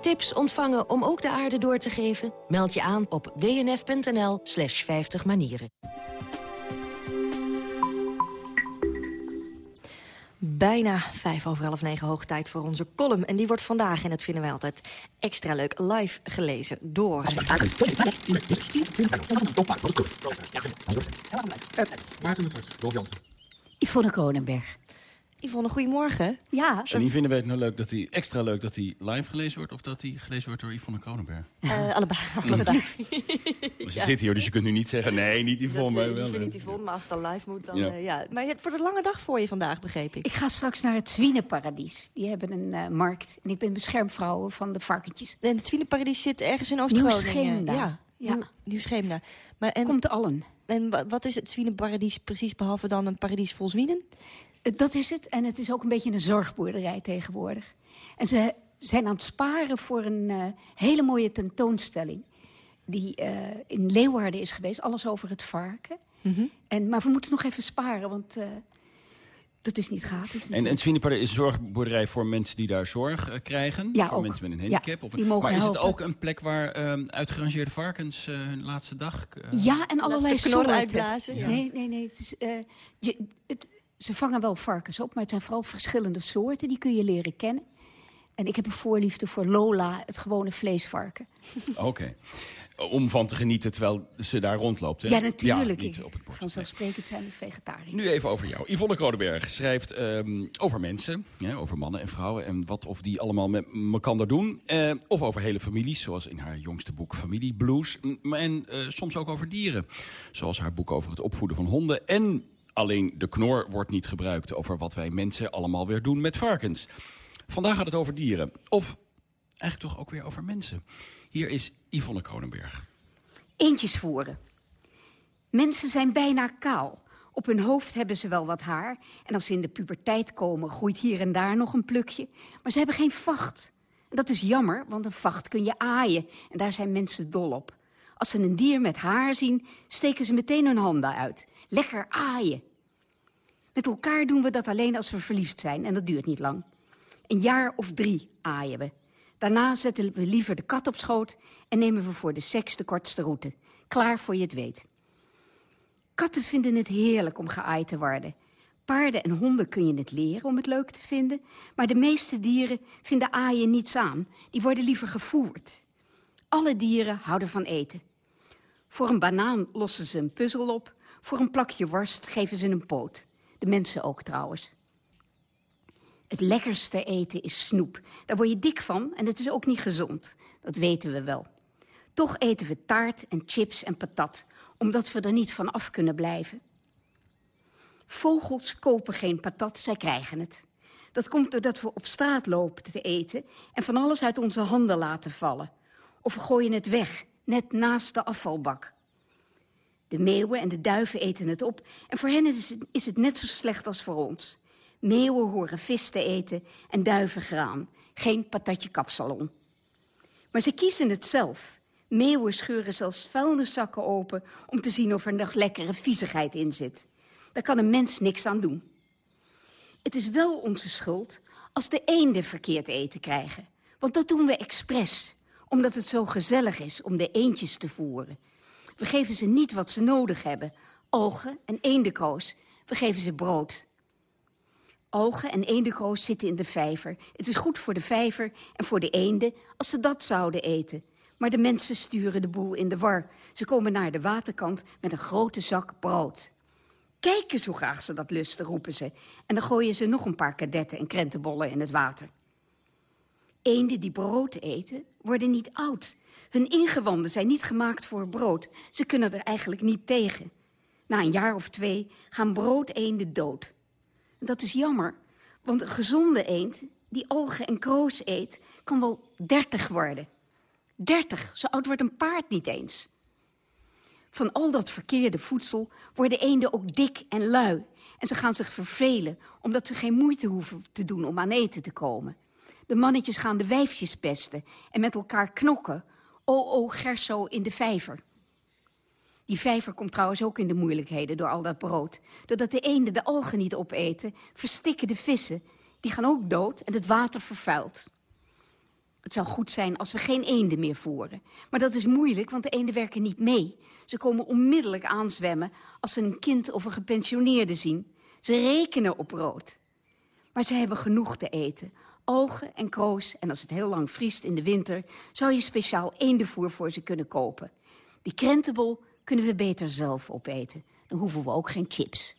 Tips ontvangen om ook de aarde door te geven? Meld je aan op wnf.nl slash 50 manieren. Bijna vijf over half negen hoog tijd voor onze column. En die wordt vandaag, en dat vinden wij altijd extra leuk, live gelezen door... Yvonne Kronenberg. Yvonne, goedemorgen. Ja. En die vinden wij het nou leuk dat hij extra leuk dat hij live gelezen wordt... of dat hij gelezen wordt door Yvonne Kronenberg? Uh, allebei. allebei. je zit hier, dus je kunt nu niet zeggen... nee, niet Yvonne. Dat, maar wel, niet Yvonne, maar als het dan live moet, dan... Ja. Uh, ja. Maar het wordt een lange dag voor je vandaag, begreep ik. Ik ga straks naar het Zwienenparadies. Die hebben een uh, markt. En ik ben beschermvrouw van de varkentjes. En het Zwienenparadies zit ergens in Oost-Groningen. Ja. Ja. Nieuw-Scheemda. Maar en, Komt allen. En wat is het Zwienenparadies precies, behalve dan een paradies vol zwienen? Dat is het. En het is ook een beetje een zorgboerderij tegenwoordig. En ze zijn aan het sparen voor een uh, hele mooie tentoonstelling. Die uh, in Leeuwarden is geweest. Alles over het varken. Mm -hmm. en, maar we moeten nog even sparen, want uh, dat is niet gratis. En, en Zwienenparadies is een zorgboerderij voor mensen die daar zorg krijgen? Ja, voor ook. mensen met een handicap? Ja, of, die mogen maar is helpen. het ook een plek waar uitgerangeerde varkens hun laatste dag... ja, en allerlei soorten. uitblazen. Ja. Nee, nee, nee. Het is, je, het, ze vangen wel varkens op, maar het zijn vooral verschillende soorten. Die kun je leren kennen. En ik heb een voorliefde voor Lola, het gewone vleesvarken. Oké. Okay. Om van te genieten terwijl ze daar rondloopt, hè? Ja, natuurlijk. Ja, niet op het bord. Vanzelfsprekend zijn we vegetariër. Nu even over jou. Yvonne Kronenberg schrijft um, over mensen, ja, over mannen en vrouwen... en wat of die allemaal met elkaar doen. Uh, of over hele families, zoals in haar jongste boek Familie Blues. En uh, soms ook over dieren, zoals haar boek over het opvoeden van honden... en Alleen de knor wordt niet gebruikt over wat wij mensen allemaal weer doen met varkens. Vandaag gaat het over dieren. Of eigenlijk toch ook weer over mensen. Hier is Yvonne Kronenberg. Eentjes voeren. Mensen zijn bijna kaal. Op hun hoofd hebben ze wel wat haar. En als ze in de puberteit komen, groeit hier en daar nog een plukje. Maar ze hebben geen vacht. En dat is jammer, want een vacht kun je aaien. En daar zijn mensen dol op. Als ze een dier met haar zien, steken ze meteen hun handen uit. Lekker aaien. Met elkaar doen we dat alleen als we verliefd zijn. En dat duurt niet lang. Een jaar of drie aaien we. Daarna zetten we liever de kat op schoot... en nemen we voor de seks de kortste route. Klaar voor je het weet. Katten vinden het heerlijk om geaaid te worden. Paarden en honden kun je het leren om het leuk te vinden. Maar de meeste dieren vinden aaien niets aan. Die worden liever gevoerd. Alle dieren houden van eten. Voor een banaan lossen ze een puzzel op. Voor een plakje worst geven ze een poot. De mensen ook trouwens. Het lekkerste eten is snoep. Daar word je dik van en het is ook niet gezond. Dat weten we wel. Toch eten we taart en chips en patat, omdat we er niet van af kunnen blijven. Vogels kopen geen patat, zij krijgen het. Dat komt doordat we op straat lopen te eten en van alles uit onze handen laten vallen. Of we gooien het weg, net naast de afvalbak. De meeuwen en de duiven eten het op en voor hen is het, is het net zo slecht als voor ons. Meeuwen horen vis te eten en duiven graan. Geen patatje kapsalon. Maar ze kiezen het zelf. Meeuwen scheuren zelfs vuilniszakken open... om te zien of er nog lekkere viezigheid in zit. Daar kan een mens niks aan doen. Het is wel onze schuld als de eenden verkeerd eten krijgen. Want dat doen we expres, omdat het zo gezellig is om de eendjes te voeren. We geven ze niet wat ze nodig hebben. Ogen en eendenkroos. We geven ze brood. Ogen en eendenkroos zitten in de vijver. Het is goed voor de vijver en voor de eenden als ze dat zouden eten. Maar de mensen sturen de boel in de war. Ze komen naar de waterkant met een grote zak brood. Kijk eens hoe graag ze dat lusten, roepen ze. En dan gooien ze nog een paar kadetten en krentenbollen in het water. Eenden die brood eten, worden niet oud. Hun ingewanden zijn niet gemaakt voor brood. Ze kunnen er eigenlijk niet tegen. Na een jaar of twee gaan broodeenden dood. Dat is jammer, want een gezonde eend die algen en kroos eet... kan wel dertig worden. Dertig, zo oud wordt een paard niet eens. Van al dat verkeerde voedsel worden eenden ook dik en lui. En ze gaan zich vervelen, omdat ze geen moeite hoeven te doen om aan eten te komen. De mannetjes gaan de wijfjes pesten en met elkaar knokken. O, o, Gerso in de vijver. Die vijver komt trouwens ook in de moeilijkheden door al dat brood. Doordat de eenden de algen niet opeten, verstikken de vissen. Die gaan ook dood en het water vervuilt. Het zou goed zijn als we geen eenden meer voeren. Maar dat is moeilijk, want de eenden werken niet mee. Ze komen onmiddellijk aanzwemmen als ze een kind of een gepensioneerde zien. Ze rekenen op brood. Maar ze hebben genoeg te eten. Ogen en kroos en als het heel lang vriest in de winter... zou je speciaal eendenvoer voor ze kunnen kopen. Die krentenbol kunnen we beter zelf opeten. Dan hoeven we ook geen chips.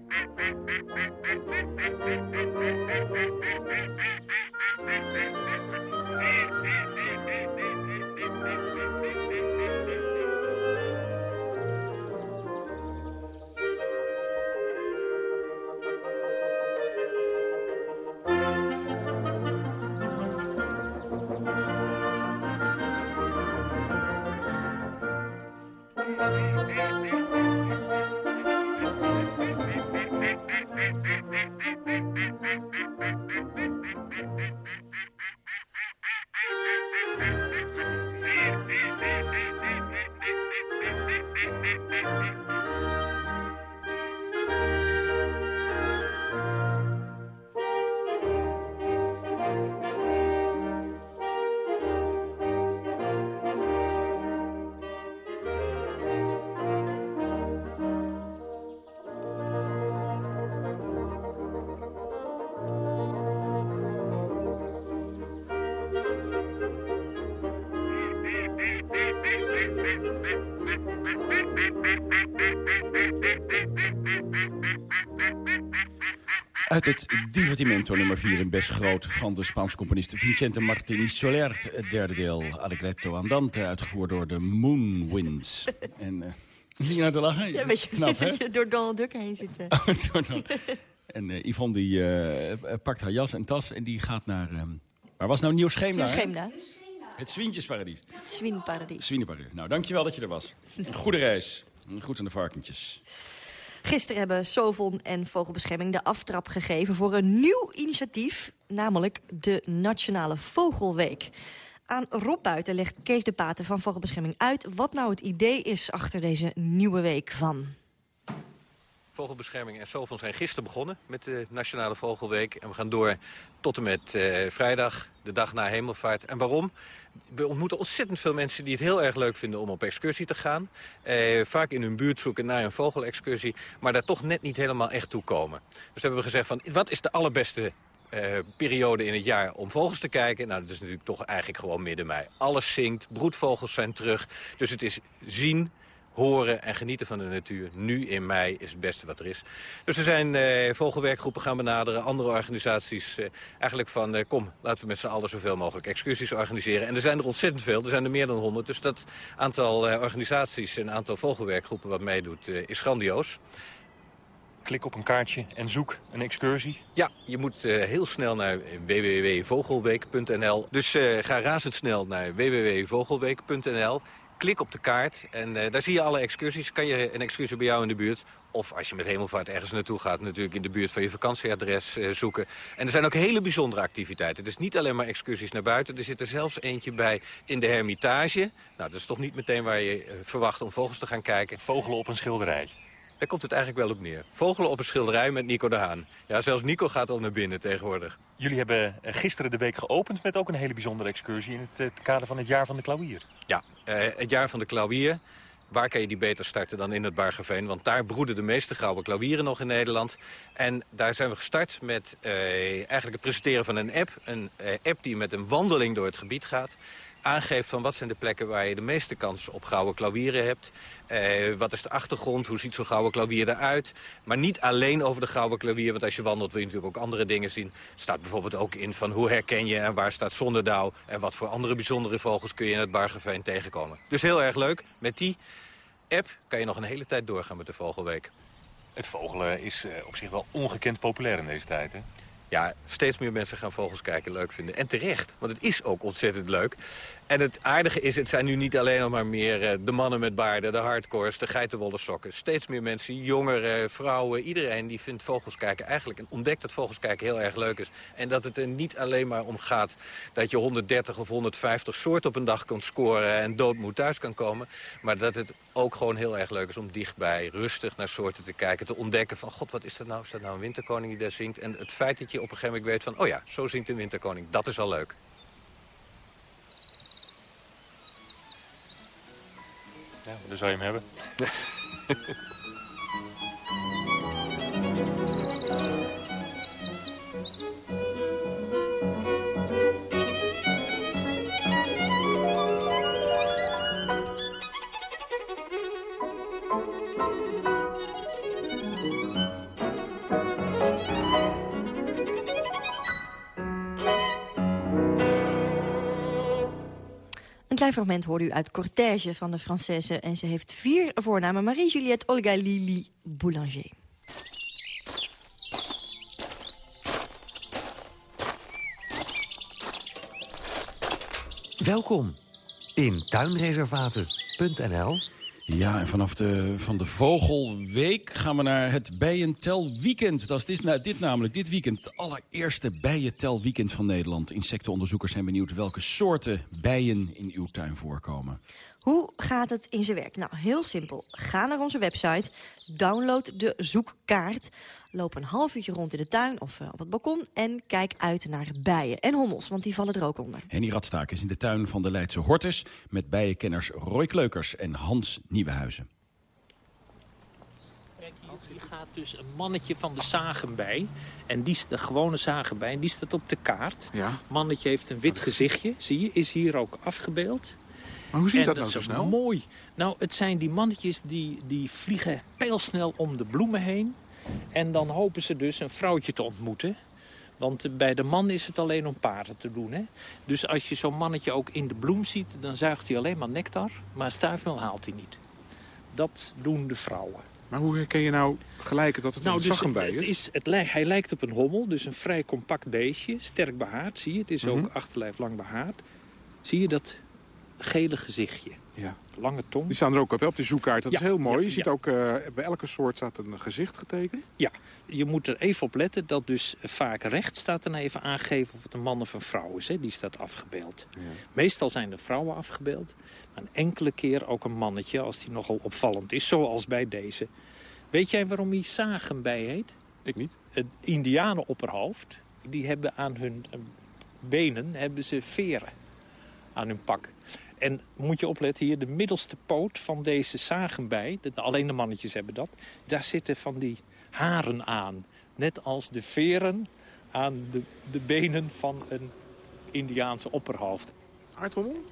Uit het divertimento nummer 4 in Best Groot van de Spaanse componist Vicente Martini Soler. Het derde deel, Allegretto Andante, uitgevoerd door de Moonwinds. en, uh, zie je nou te lachen? Ja, weet je, Knap, door Donald Duck heen zit. eh. Oh, door en uh, Yvonne die, uh, pakt haar jas en tas en die gaat naar... Um, waar was nou Nieuw-Scheemda? Nieuw-Scheemda. Het Zwientjesparadies. Het Zwienparadies. Zwienparadies. Nou, dankjewel dat je er was. Een goede reis. Goed aan de varkentjes. Gisteren hebben Sovon en Vogelbescherming de aftrap gegeven voor een nieuw initiatief, namelijk de Nationale Vogelweek. Aan Rob Buiten legt Kees de Paten van Vogelbescherming uit wat nou het idee is achter deze nieuwe week van. Vogelbescherming en Sovon zijn gisteren begonnen met de Nationale Vogelweek. En we gaan door tot en met uh, vrijdag, de dag na hemelvaart. En waarom? We ontmoeten ontzettend veel mensen die het heel erg leuk vinden om op excursie te gaan. Uh, vaak in hun buurt zoeken naar een vogelexcursie, maar daar toch net niet helemaal echt toe komen. Dus hebben we gezegd van, wat is de allerbeste uh, periode in het jaar om vogels te kijken. Nou, dat is natuurlijk toch eigenlijk gewoon midden mei. Alles zingt, broedvogels zijn terug. Dus het is zien, horen en genieten van de natuur. Nu in mei is het beste wat er is. Dus er zijn uh, vogelwerkgroepen gaan benaderen, andere organisaties. Uh, eigenlijk van, uh, kom, laten we met z'n allen zoveel mogelijk excursies organiseren. En er zijn er ontzettend veel, er zijn er meer dan honderd. Dus dat aantal organisaties en aantal vogelwerkgroepen wat meedoet is grandioos. Klik op een kaartje en zoek een excursie. Ja, je moet uh, heel snel naar www.vogelweek.nl. Dus uh, ga razendsnel naar www.vogelweek.nl. Klik op de kaart en uh, daar zie je alle excursies. Kan je een excursie bij jou in de buurt... of als je met hemelvaart ergens naartoe gaat... natuurlijk in de buurt van je vakantieadres zoeken. En er zijn ook hele bijzondere activiteiten. Het is niet alleen maar excursies naar buiten. Er zit er zelfs eentje bij in de Hermitage. Nou, dat is toch niet meteen waar je verwacht om vogels te gaan kijken. Vogelen op een schilderij. Daar komt het eigenlijk wel op neer. Vogelen op een schilderij met Nico de Haan. Ja, zelfs Nico gaat al naar binnen tegenwoordig. Jullie hebben gisteren de week geopend met ook een hele bijzondere excursie... in het, het kader van het jaar van de klauwier. Ja, uh, het jaar van de klauwier. Waar kan je die beter starten dan in het Bargeveen? Want daar broeden de meeste gouden klauwieren nog in Nederland. En daar zijn we gestart met uh, eigenlijk het presenteren van een app. Een uh, app die met een wandeling door het gebied gaat aangeeft van wat zijn de plekken waar je de meeste kans op gouden klauwieren hebt. Eh, wat is de achtergrond, hoe ziet zo'n gouden klauwier eruit. Maar niet alleen over de gouden klauwier, want als je wandelt wil je natuurlijk ook andere dingen zien. Staat bijvoorbeeld ook in van hoe herken je en waar staat zonderdauw... en wat voor andere bijzondere vogels kun je in het Bargeveen tegenkomen. Dus heel erg leuk. Met die app kan je nog een hele tijd doorgaan met de Vogelweek. Het vogelen is uh, op zich wel ongekend populair in deze tijd, hè? Ja, steeds meer mensen gaan vogels kijken leuk vinden. En terecht, want het is ook ontzettend leuk. En het aardige is, het zijn nu niet alleen maar meer uh, de mannen met baarden... de hardcores, de geitenwolle sokken. Steeds meer mensen, jongeren, vrouwen, iedereen... die vindt vogels kijken eigenlijk en ontdekt dat vogels kijken heel erg leuk is. En dat het er niet alleen maar om gaat dat je 130 of 150 soorten op een dag kunt scoren... en doodmoed thuis kan komen. Maar dat het ook gewoon heel erg leuk is om dichtbij rustig naar soorten te kijken. Te ontdekken van, god, wat is dat nou? Is dat nou een winterkoning die daar zingt? En het feit dat je op een gegeven moment weet van... oh ja, zo zingt een winterkoning, dat is al leuk. Ja, dan zou je hem hebben. klein fragment u uit Cortège van de Française. En ze heeft vier voornamen. Marie-Juliette Olga Lily Boulanger. Welkom in tuinreservaten.nl. Ja, en vanaf de, van de Vogelweek gaan we naar het Bijentelweekend. Dat is dit, dit namelijk, dit weekend, het allereerste Bijentelweekend van Nederland. Insectenonderzoekers zijn benieuwd welke soorten bijen in uw tuin voorkomen. Hoe gaat het in zijn werk? Nou, heel simpel. Ga naar onze website, download de zoekkaart... loop een half uurtje rond in de tuin of uh, op het balkon... en kijk uit naar bijen en hommels, want die vallen er ook onder. Henny Radstaak is in de tuin van de Leidse Hortus... met bijenkenners Roy Kleukers en Hans Nieuwenhuizen. Kijk, hier gaat dus een mannetje van de zagenbij. En die is de gewone zagenbij. En die staat op de kaart. Ja. mannetje heeft een wit gezichtje, zie je, is hier ook afgebeeld. Maar hoe ziet En dat nou zo snel? Mooi. Nou, het zijn die mannetjes die, die vliegen pijlsnel om de bloemen heen. En dan hopen ze dus een vrouwtje te ontmoeten. Want bij de man is het alleen om paren te doen. Hè? Dus als je zo'n mannetje ook in de bloem ziet... dan zuigt hij alleen maar nectar, maar stuifmeel haalt hij niet. Dat doen de vrouwen. Maar hoe herken je nou gelijk dat het Nou, een dus het is? is het, lijkt- hij lijkt op een hommel, dus een vrij compact beestje. Sterk behaard, zie je. Het is Mhm. ook achterlijf lang behaard. Zie je dat gele gezichtje? Ja. Lange tong. Die staan er ook op, hè, op die zoekkaart. Dat Ja, is heel mooi. ja, je ziet ja. ook, eh, bij elke soort staat een gezicht getekend. Ja, je moet er even op letten dat dus vaak rechts staat en even aangegeven of het een man of een vrouw is. Hè. Die staat afgebeeld. Meestal zijn er vrouwen afgebeeld. Maar een enkele keer ook een mannetje als die nogal opvallend is. Zoals bij deze. Weet jij waarom hij zagenbij heet? Ik niet. Het indianenopperhoofd, die hebben aan hun eh, benen hebben ze veren aan hun pak. En moet je opletten hier, de middelste poot van deze zagenbij... de- alleen de mannetjes hebben dat... daar zitten van die haren aan. Net als de veren aan de, de benen van een Indiaanse opperhoofd. Aardhommel?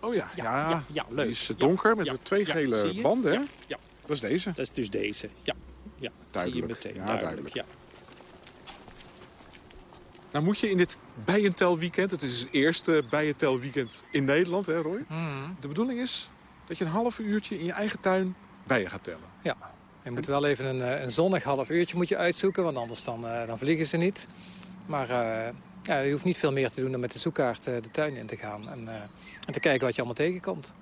Oh ja, ja, ja, ja, leuk. Die is eh, donker met twee gele banden, hè? Ja. Dat is deze. Dat is dus deze, ja. ja Duidelijk. Zie je meteen, Ja, duidelijk. Ja. Nou moet je in dit bijentelweekend, het is het eerste bijentelweekend in Nederland, hè Roy? Mhm. De bedoeling is dat je een half uurtje in je eigen tuin bijen gaat tellen. Ja, je moet wel even een, eh, een zonnig half uurtje moet je uitzoeken, want anders dan, eh, dan vliegen ze niet. Maar eh, ja, je hoeft niet veel meer te doen dan met de zoekkaart de tuin in te gaan en, en te kijken wat je allemaal tegenkomt.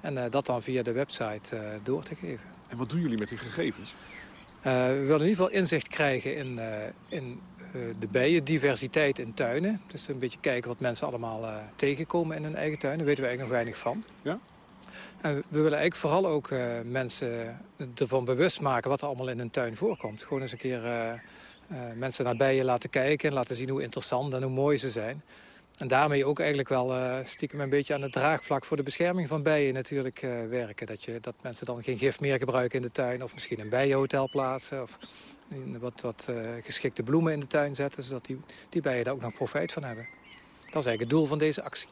En dat dan via de website door te geven. En wat doen jullie met die gegevens? We willen in ieder geval inzicht krijgen in, in de bijendiversiteit in tuinen. Dus een beetje kijken wat mensen allemaal eh, tegenkomen in hun eigen tuin. Daar weten we eigenlijk nog weinig van. Ja? En we willen eigenlijk vooral ook eh, mensen ervan bewust maken wat er allemaal in hun tuin voorkomt. Gewoon eens een keer eh, eh, mensen naar bijen laten kijken en laten zien hoe interessant en hoe mooi ze zijn. En daarmee ook eigenlijk wel eh, stiekem een beetje aan het draagvlak voor de bescherming van bijen natuurlijk eh, werken. Dat, je, dat mensen dan geen gif meer gebruiken in de tuin of misschien een bijenhotel plaatsen. Of wat, wat eh, geschikte bloemen in de tuin zetten, zodat die, die bijen daar ook nog profijt van hebben. Dat is eigenlijk het doel van deze actie.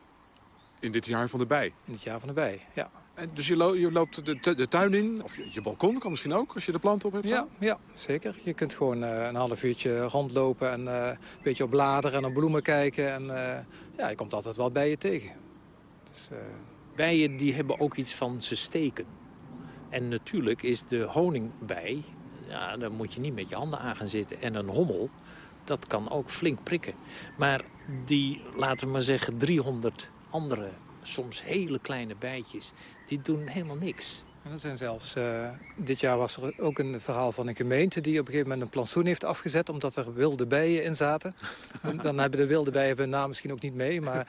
In dit jaar van de bij? In dit jaar van de bij, ja. En dus je, lo- je loopt de, de tuin in, of je, je balkon kan misschien ook, als je de planten op hebt Ja, staan? ja, zeker. Je kunt gewoon eh, een half uurtje rondlopen en eh, een beetje op bladeren en op bloemen kijken. En eh, ja, je komt altijd wel bijen tegen. Dus, eh, Bijen die hebben ook iets van ze steken. En natuurlijk is de honingbij, ja, daar moet je niet met je handen aan gaan zitten. En een hommel, dat kan ook flink prikken. Maar die, laten we maar zeggen, 300 andere, soms hele kleine bijtjes, die doen helemaal niks. En er zijn zelfs, eh, dit jaar was er ook een verhaal van een gemeente... die op een gegeven moment een plantsoen heeft afgezet... omdat er wilde bijen in zaten. Dan, dan hebben de wilde bijen hun naam misschien ook niet mee. Maar,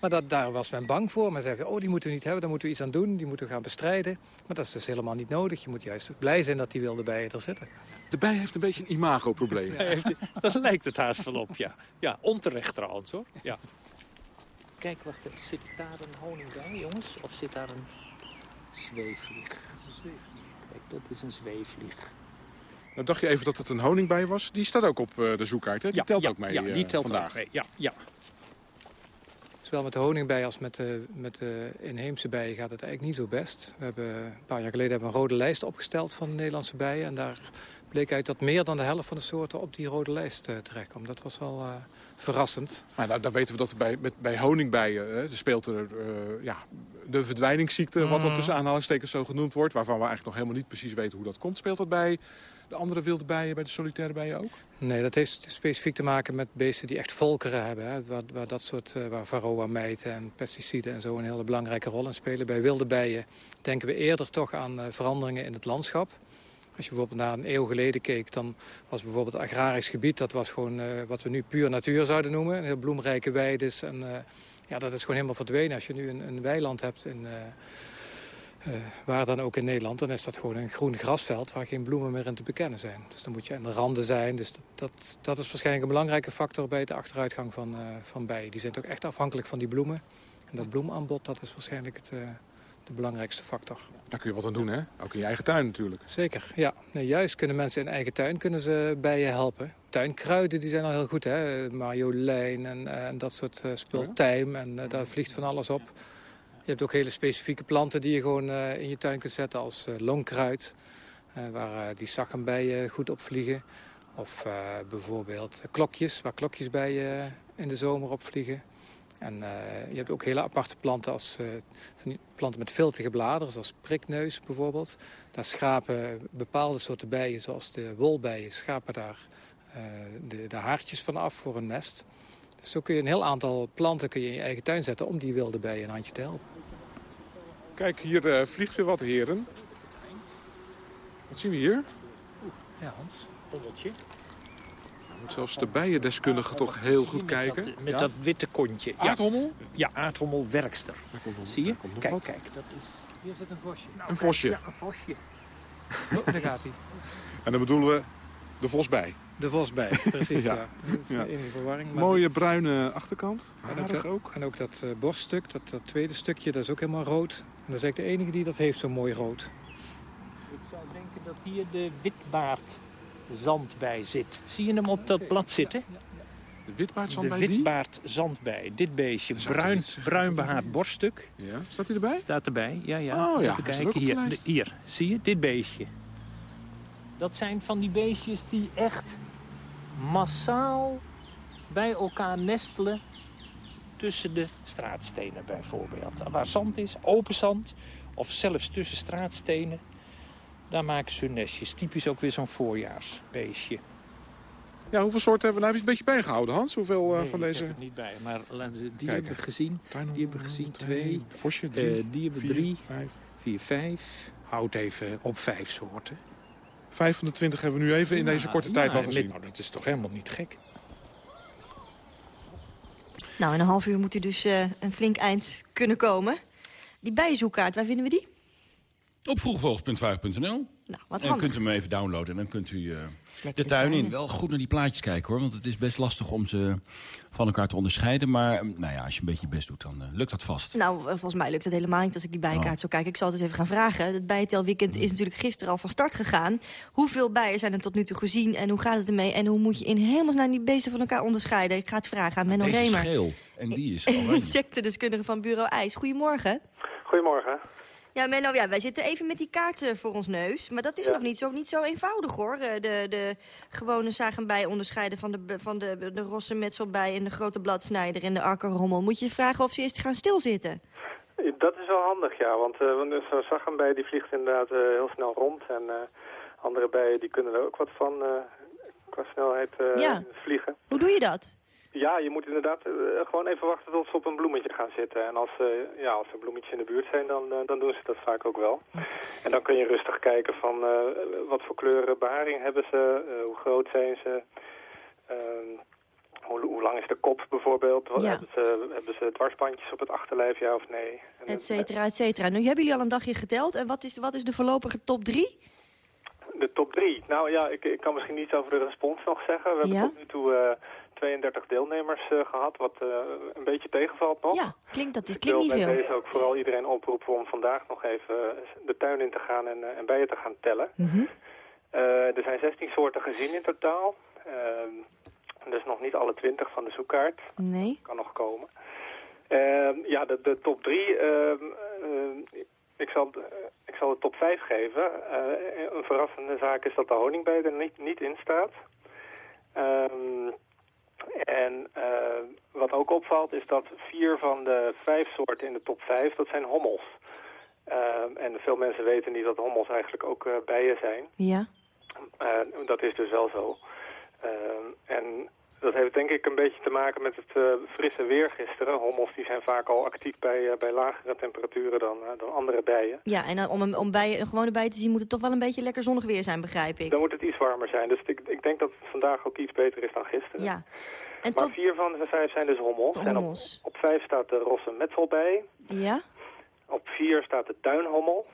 maar dat, daar was men bang voor. Men zei, oh, die moeten we niet hebben, daar moeten we iets aan doen. Die moeten we gaan bestrijden. Maar dat is dus helemaal niet nodig. Je moet juist blij zijn dat die wilde bijen er zitten. De bij heeft een beetje een imagoprobleem. Ja, Daar lijkt het haast wel op, ja. Ja, onterecht trouwens, hoor. Ja. Kijk, wacht. Zit daar een honingbij, jongens? Of zit daar een zweefvlieg? Kijk, dat is een zweefvlieg. Nou dacht je even dat het een honingbij was. Die staat ook op eh, de zoekkaart, hè? Die Ja, telt ja, ook mee ja, die eh, telt vandaag. ook mee. Ja, ja. Zowel met de honingbij als met de, met de inheemse bijen gaat het eigenlijk niet zo best. We hebben, een paar jaar geleden hebben we een rode lijst opgesteld van de Nederlandse bijen. En daar bleek uit dat meer dan de helft van de soorten op die rode lijst uh, terechtkomt. Dat was wel uh, verrassend. Maar nou, dan weten we dat bij, met, bij honingbijen hè, er speelt er uh, ja, de verdwijningsziekte, wat dan tussen aanhalingstekens zo genoemd wordt, waarvan we eigenlijk nog helemaal niet precies weten hoe dat komt. Speelt dat bij de andere wilde bijen, bij de solitaire bijen ook? Nee, dat heeft specifiek te maken met beesten die echt volkeren hebben. Hè, waar, waar, dat soort, waar varroa-mijten en pesticiden en zo een hele belangrijke rol in spelen. Bij wilde bijen denken we eerder toch aan veranderingen in het landschap. Als je bijvoorbeeld naar een eeuw geleden keek, dan was bijvoorbeeld het agrarisch gebied... dat was gewoon uh, wat we nu puur natuur zouden noemen. Een heel bloemrijke weides. En uh, ja, dat is gewoon helemaal verdwenen. Als je nu een, een weiland hebt, in, uh, waar dan ook in Nederland... dan is dat gewoon een groen grasveld waar geen bloemen meer in te bekennen zijn. Dus dan moet je aan de randen zijn. Dus dat, dat, dat is waarschijnlijk een belangrijke factor bij de achteruitgang van, van bijen. Die zijn toch echt afhankelijk van die bloemen. En dat bloemaanbod, dat is waarschijnlijk het de belangrijkste factor. Daar kun je wat aan doen, hè? Ook in je eigen tuin natuurlijk. Zeker, ja. Nee, juist kunnen mensen in eigen tuin kunnen ze bij je helpen. Tuinkruiden die zijn al heel goed, hè? Marjolein en, en dat soort uh, spul. Ja. Tijm en uh, daar vliegt van alles op. Je hebt ook hele specifieke planten die je gewoon in je tuin kunt zetten als loonkruid. waar die zakkenbijen goed op vliegen. Of bijvoorbeeld klokjes, waar klokjes bij in de zomer op vliegen. En je hebt ook hele aparte planten als planten met viltige bladeren, zoals prikneus bijvoorbeeld. Daar schrapen bepaalde soorten bijen, zoals de wolbijen, schrapen daar de, de haartjes van af voor een nest. Dus zo kun je een heel aantal planten kun je in je eigen tuin zetten om die wilde bijen een handje te helpen. Kijk, hier vliegt weer wat heren. Wat zien we hier? Ja, Hans, hommeltje. Moet zelfs de bijendeskundige toch heel goed kijken. Dat, met dat witte kontje. Aardhommel? Ja, aardhommel werkster. Zie je? Kijk, wat. kijk. Dat is... Hier zit een vosje. Nou, Een vosje. Ja, een vosje. Oh, daar gaat hij. En dan bedoelen we de vosbij. De vosbij, precies, ja. Ja. Dat is Ja. in de verwarring. maar Mooie bruine achterkant. En ook dat, ook. En ook dat eh, borststuk, dat, dat tweede stukje, dat is ook helemaal rood. En dat is eigenlijk de enige die dat heeft, zo mooi rood. Ik zou denken dat hier de witbaardzand bij zit. Zie je hem op dat blad zitten? De witbaardzand De witbaardzandbij. Dit beestje, bruin, behaard borststuk. Ja. Staat hij erbij? Staat erbij, ja, ja. Oh ja, Even kijken, hier, de- hier, zie je, dit beestje. Dat zijn van die beestjes die echt massaal bij elkaar nestelen tussen de straatstenen bijvoorbeeld. Waar zand is, open zand, of zelfs tussen straatstenen. Daar maken ze hun nestjes. Typisch ook weer zo'n voorjaarsbeestje. Ja, hoeveel soorten hebben we? Nou, heb je het een beetje bijgehouden, Hans? Hoeveel eh, Nee, van ik deze? heb het niet bij, maar die Kijken. hebben we gezien. Die hebben we gezien, twee. Vosje, Eh, drie, die hebben vier, drie, vijf. vier, vijf. Houd even op vijf soorten. Vijf van de twintig hebben we nu even in deze Ja, korte ja, tijd al en gezien. Nou, dat is toch helemaal niet gek. Nou, in een half uur moet u dus eh, een flink eind kunnen komen. Die bijenzoekkaart, waar vinden we die? Op vroegvogels.vuig.nl. Nou, wat En kunt u hem even downloaden en dan kunt u eh, de tuin in. Wel goed naar die plaatjes kijken hoor, want het is best lastig om ze van elkaar te onderscheiden. Maar eh, nou ja, als je een beetje je best doet, dan eh, lukt dat vast. Nou, eh, volgens mij lukt het helemaal niet als ik die bijenkaart Oh. zo kijk. Ik zal het eens even gaan vragen. Het bijentelweekend is natuurlijk gisteren al van start gegaan. Hoeveel bijen zijn er tot nu toe gezien en hoe gaat het ermee? En hoe moet je in hemelsnaam die beesten van elkaar onderscheiden? Ik ga het vragen aan Menno Deze is Remer. geel en die is oranje. Insectendeskundige van Bureau IJs. Goedemorgen. Goedemorgen. Ja, Menno, ja, wij zitten even met die kaarten voor ons neus. Maar dat is Ja. nog niet zo, niet zo eenvoudig, hoor. Eh, De, de gewone zagenbij onderscheiden van de, van de, de rosse metselbij... en de grote bladsnijder en de akkerrommel. Moet je vragen of ze eerst gaan stilzitten? Dat is wel handig, ja. Want eh, want zo'n zaggenbij die vliegt inderdaad eh, heel snel rond. En eh, andere bijen die kunnen er ook wat van eh, qua snelheid eh, Ja. vliegen. Hoe doe je dat? Ja, je moet inderdaad eh, gewoon even wachten tot ze op een bloemetje gaan zitten. En als, eh, ja, als er bloemetjes in de buurt zijn, dan, eh, dan doen ze dat vaak ook wel. En dan kun je rustig kijken van wat voor kleuren beharing hebben ze, hoe groot zijn ze... ehm, hoe, hoe lang is de kop bijvoorbeeld? Ja. hebben, ze, hebben ze dwarsbandjes op het achterlijf, ja of nee? Et cetera, et cetera. Nu hebben jullie al een dagje geteld. En wat is, wat is de voorlopige top drie? De top drie. Nou ja, ik, ik kan misschien niets over de respons nog zeggen. We hebben tot nu toe 32 deelnemers eh, gehad, wat eh, een beetje tegenvalt nog. Ja, klinkt, dat, Ik klinkt wil niet bij veel. deze ook vooral iedereen oproepen om vandaag nog even eh, de tuin in te gaan en, en bijen te gaan tellen. Mhm. Er zijn 16 soorten gezien in totaal. Ehm, dus nog niet alle 20 van de zoekkaart. Nee. Kan nog komen. Ehm, ja, de, de top 3. ik, zal, ik zal de top 5 geven. Een verrassende zaak is dat de honingbij er niet, niet in staat. Ehm, en eh, wat ook opvalt is dat vier van de vijf soorten in de top 5, dat zijn hommels. Ehm, en veel mensen weten niet dat hommels eigenlijk ook eh, bijen zijn. Ja. Eh, dat is dus wel zo. En dat heeft denk ik een beetje te maken met het eh, frisse weer gisteren. Hommels die zijn vaak al actief bij, eh, bij lagere temperaturen dan, eh, dan andere bijen. Ja, en om, een- om bijen, een gewone bij te zien moet het toch wel een beetje lekker zonnig weer zijn, begrijp ik. Dan moet het iets warmer zijn. Dus ik, ik denk dat het vandaag ook iets beter is dan gisteren. Ja. En maar tot... vier van de vijf zijn dus hommels. En op, Hommels. op vijf staat de rosse metselbij. Ja? Op vier staat de tuinhommel.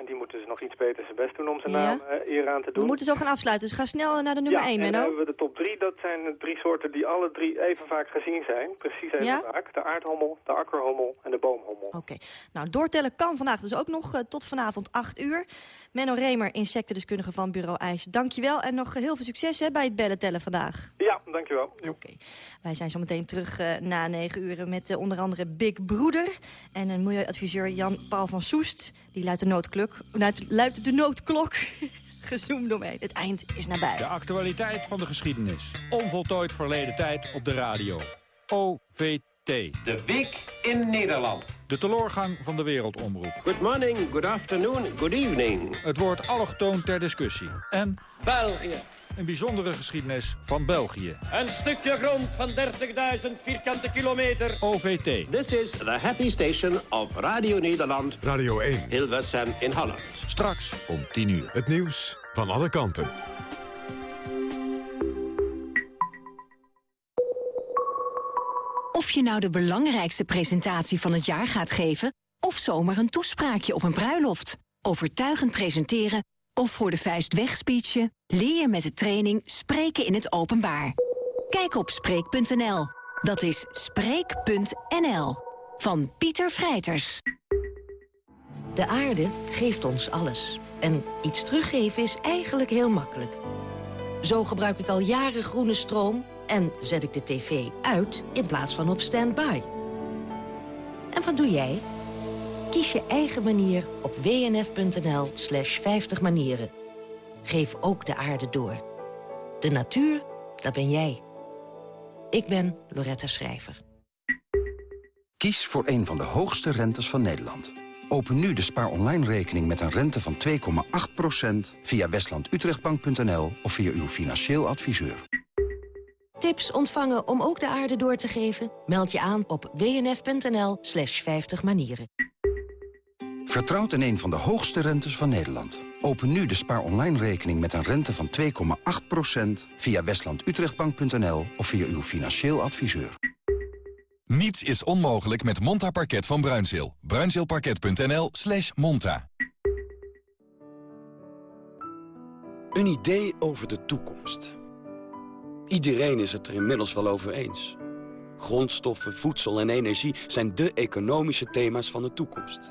En die moeten dus nog iets beter zijn best doen om zijn Ja. naam eh, eer aan te We doen. moeten zo gaan afsluiten, dus ga snel naar de nummer ja, 1, en dan Menno. hebben we de top drie. Dat zijn de drie soorten die alle drie even vaak gezien zijn. Precies even Ja? vaak. De aardhommel, de akkerhommel en de boomhommel. Oké. Nou, doortellen kan vandaag dus ook nog eh, tot vanavond 8 uur. Menno Remer, insectendeskundige van Bureau IJs. Dankjewel en nog heel veel succes hè, bij het bellen tellen vandaag. Ja, dankjewel. Oké. Wij zijn zo meteen terug uh, na negen uur met uh, onder andere Big Broeder. En een milieuadviseur Jan-Paul van Soest. Die luidt de noodklok. Luidt, luidt de noodklok. Gezoomd omheen. Het eind is nabij. De actualiteit van de geschiedenis. Onvoltooid verleden tijd op de radio. OVT. De Week in Nederland. De teloorgang van de wereldomroep. Good morning, good afternoon, good evening. Het wordt allochtoon ter discussie. En... België. Een bijzondere geschiedenis van België. Een stukje grond van 30.000 vierkante kilometer. OVT. This is the happy station of Radio Nederland. Radio 1. Hilversum in Holland. Straks om 10 uur. Het nieuws van alle kanten. Of je nou de belangrijkste presentatie van het jaar gaat geven... of zomaar een toespraakje op een bruiloft. Overtuigend presenteren of voor de vuist wegspeechen... leer met de training Spreken in het Openbaar. Kijk op Spreek.nl. Dat is Spreek.nl. Van Pieter Vrijters. De aarde geeft ons alles. En iets teruggeven is eigenlijk heel makkelijk. Zo gebruik ik al jaren groene stroom en zet ik de tv uit in plaats van op standby. En wat doe jij? Kies je eigen manier op wnf.nl slash 50 manieren. Geef ook de aarde door. De natuur, dat ben jij. Ik ben Loretta Schrijver. Kies voor een van de hoogste rentes van Nederland. Open nu de Spaar Online rekening met een rente van 2,8% via westlandutrechtbank.nl of via uw financieel adviseur. Tips ontvangen om ook de aarde door te geven? Meld je aan op wnf.nl slash 50 manieren. Vertrouwt in een van de hoogste rentes van Nederland. Open nu de Spaar Online rekening met een rente van 2,8% via westlandutrechtbank.nl of via uw financieel adviseur. Niets is onmogelijk met Monta Parket van Bruinzeel. Bruinzeelparket.nl slash monta. Een idee over de toekomst. Iedereen is het er inmiddels wel over eens. Grondstoffen, voedsel en energie zijn de economische thema's van de toekomst.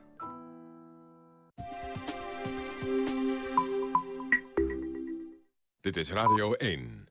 Dit is Radio 1.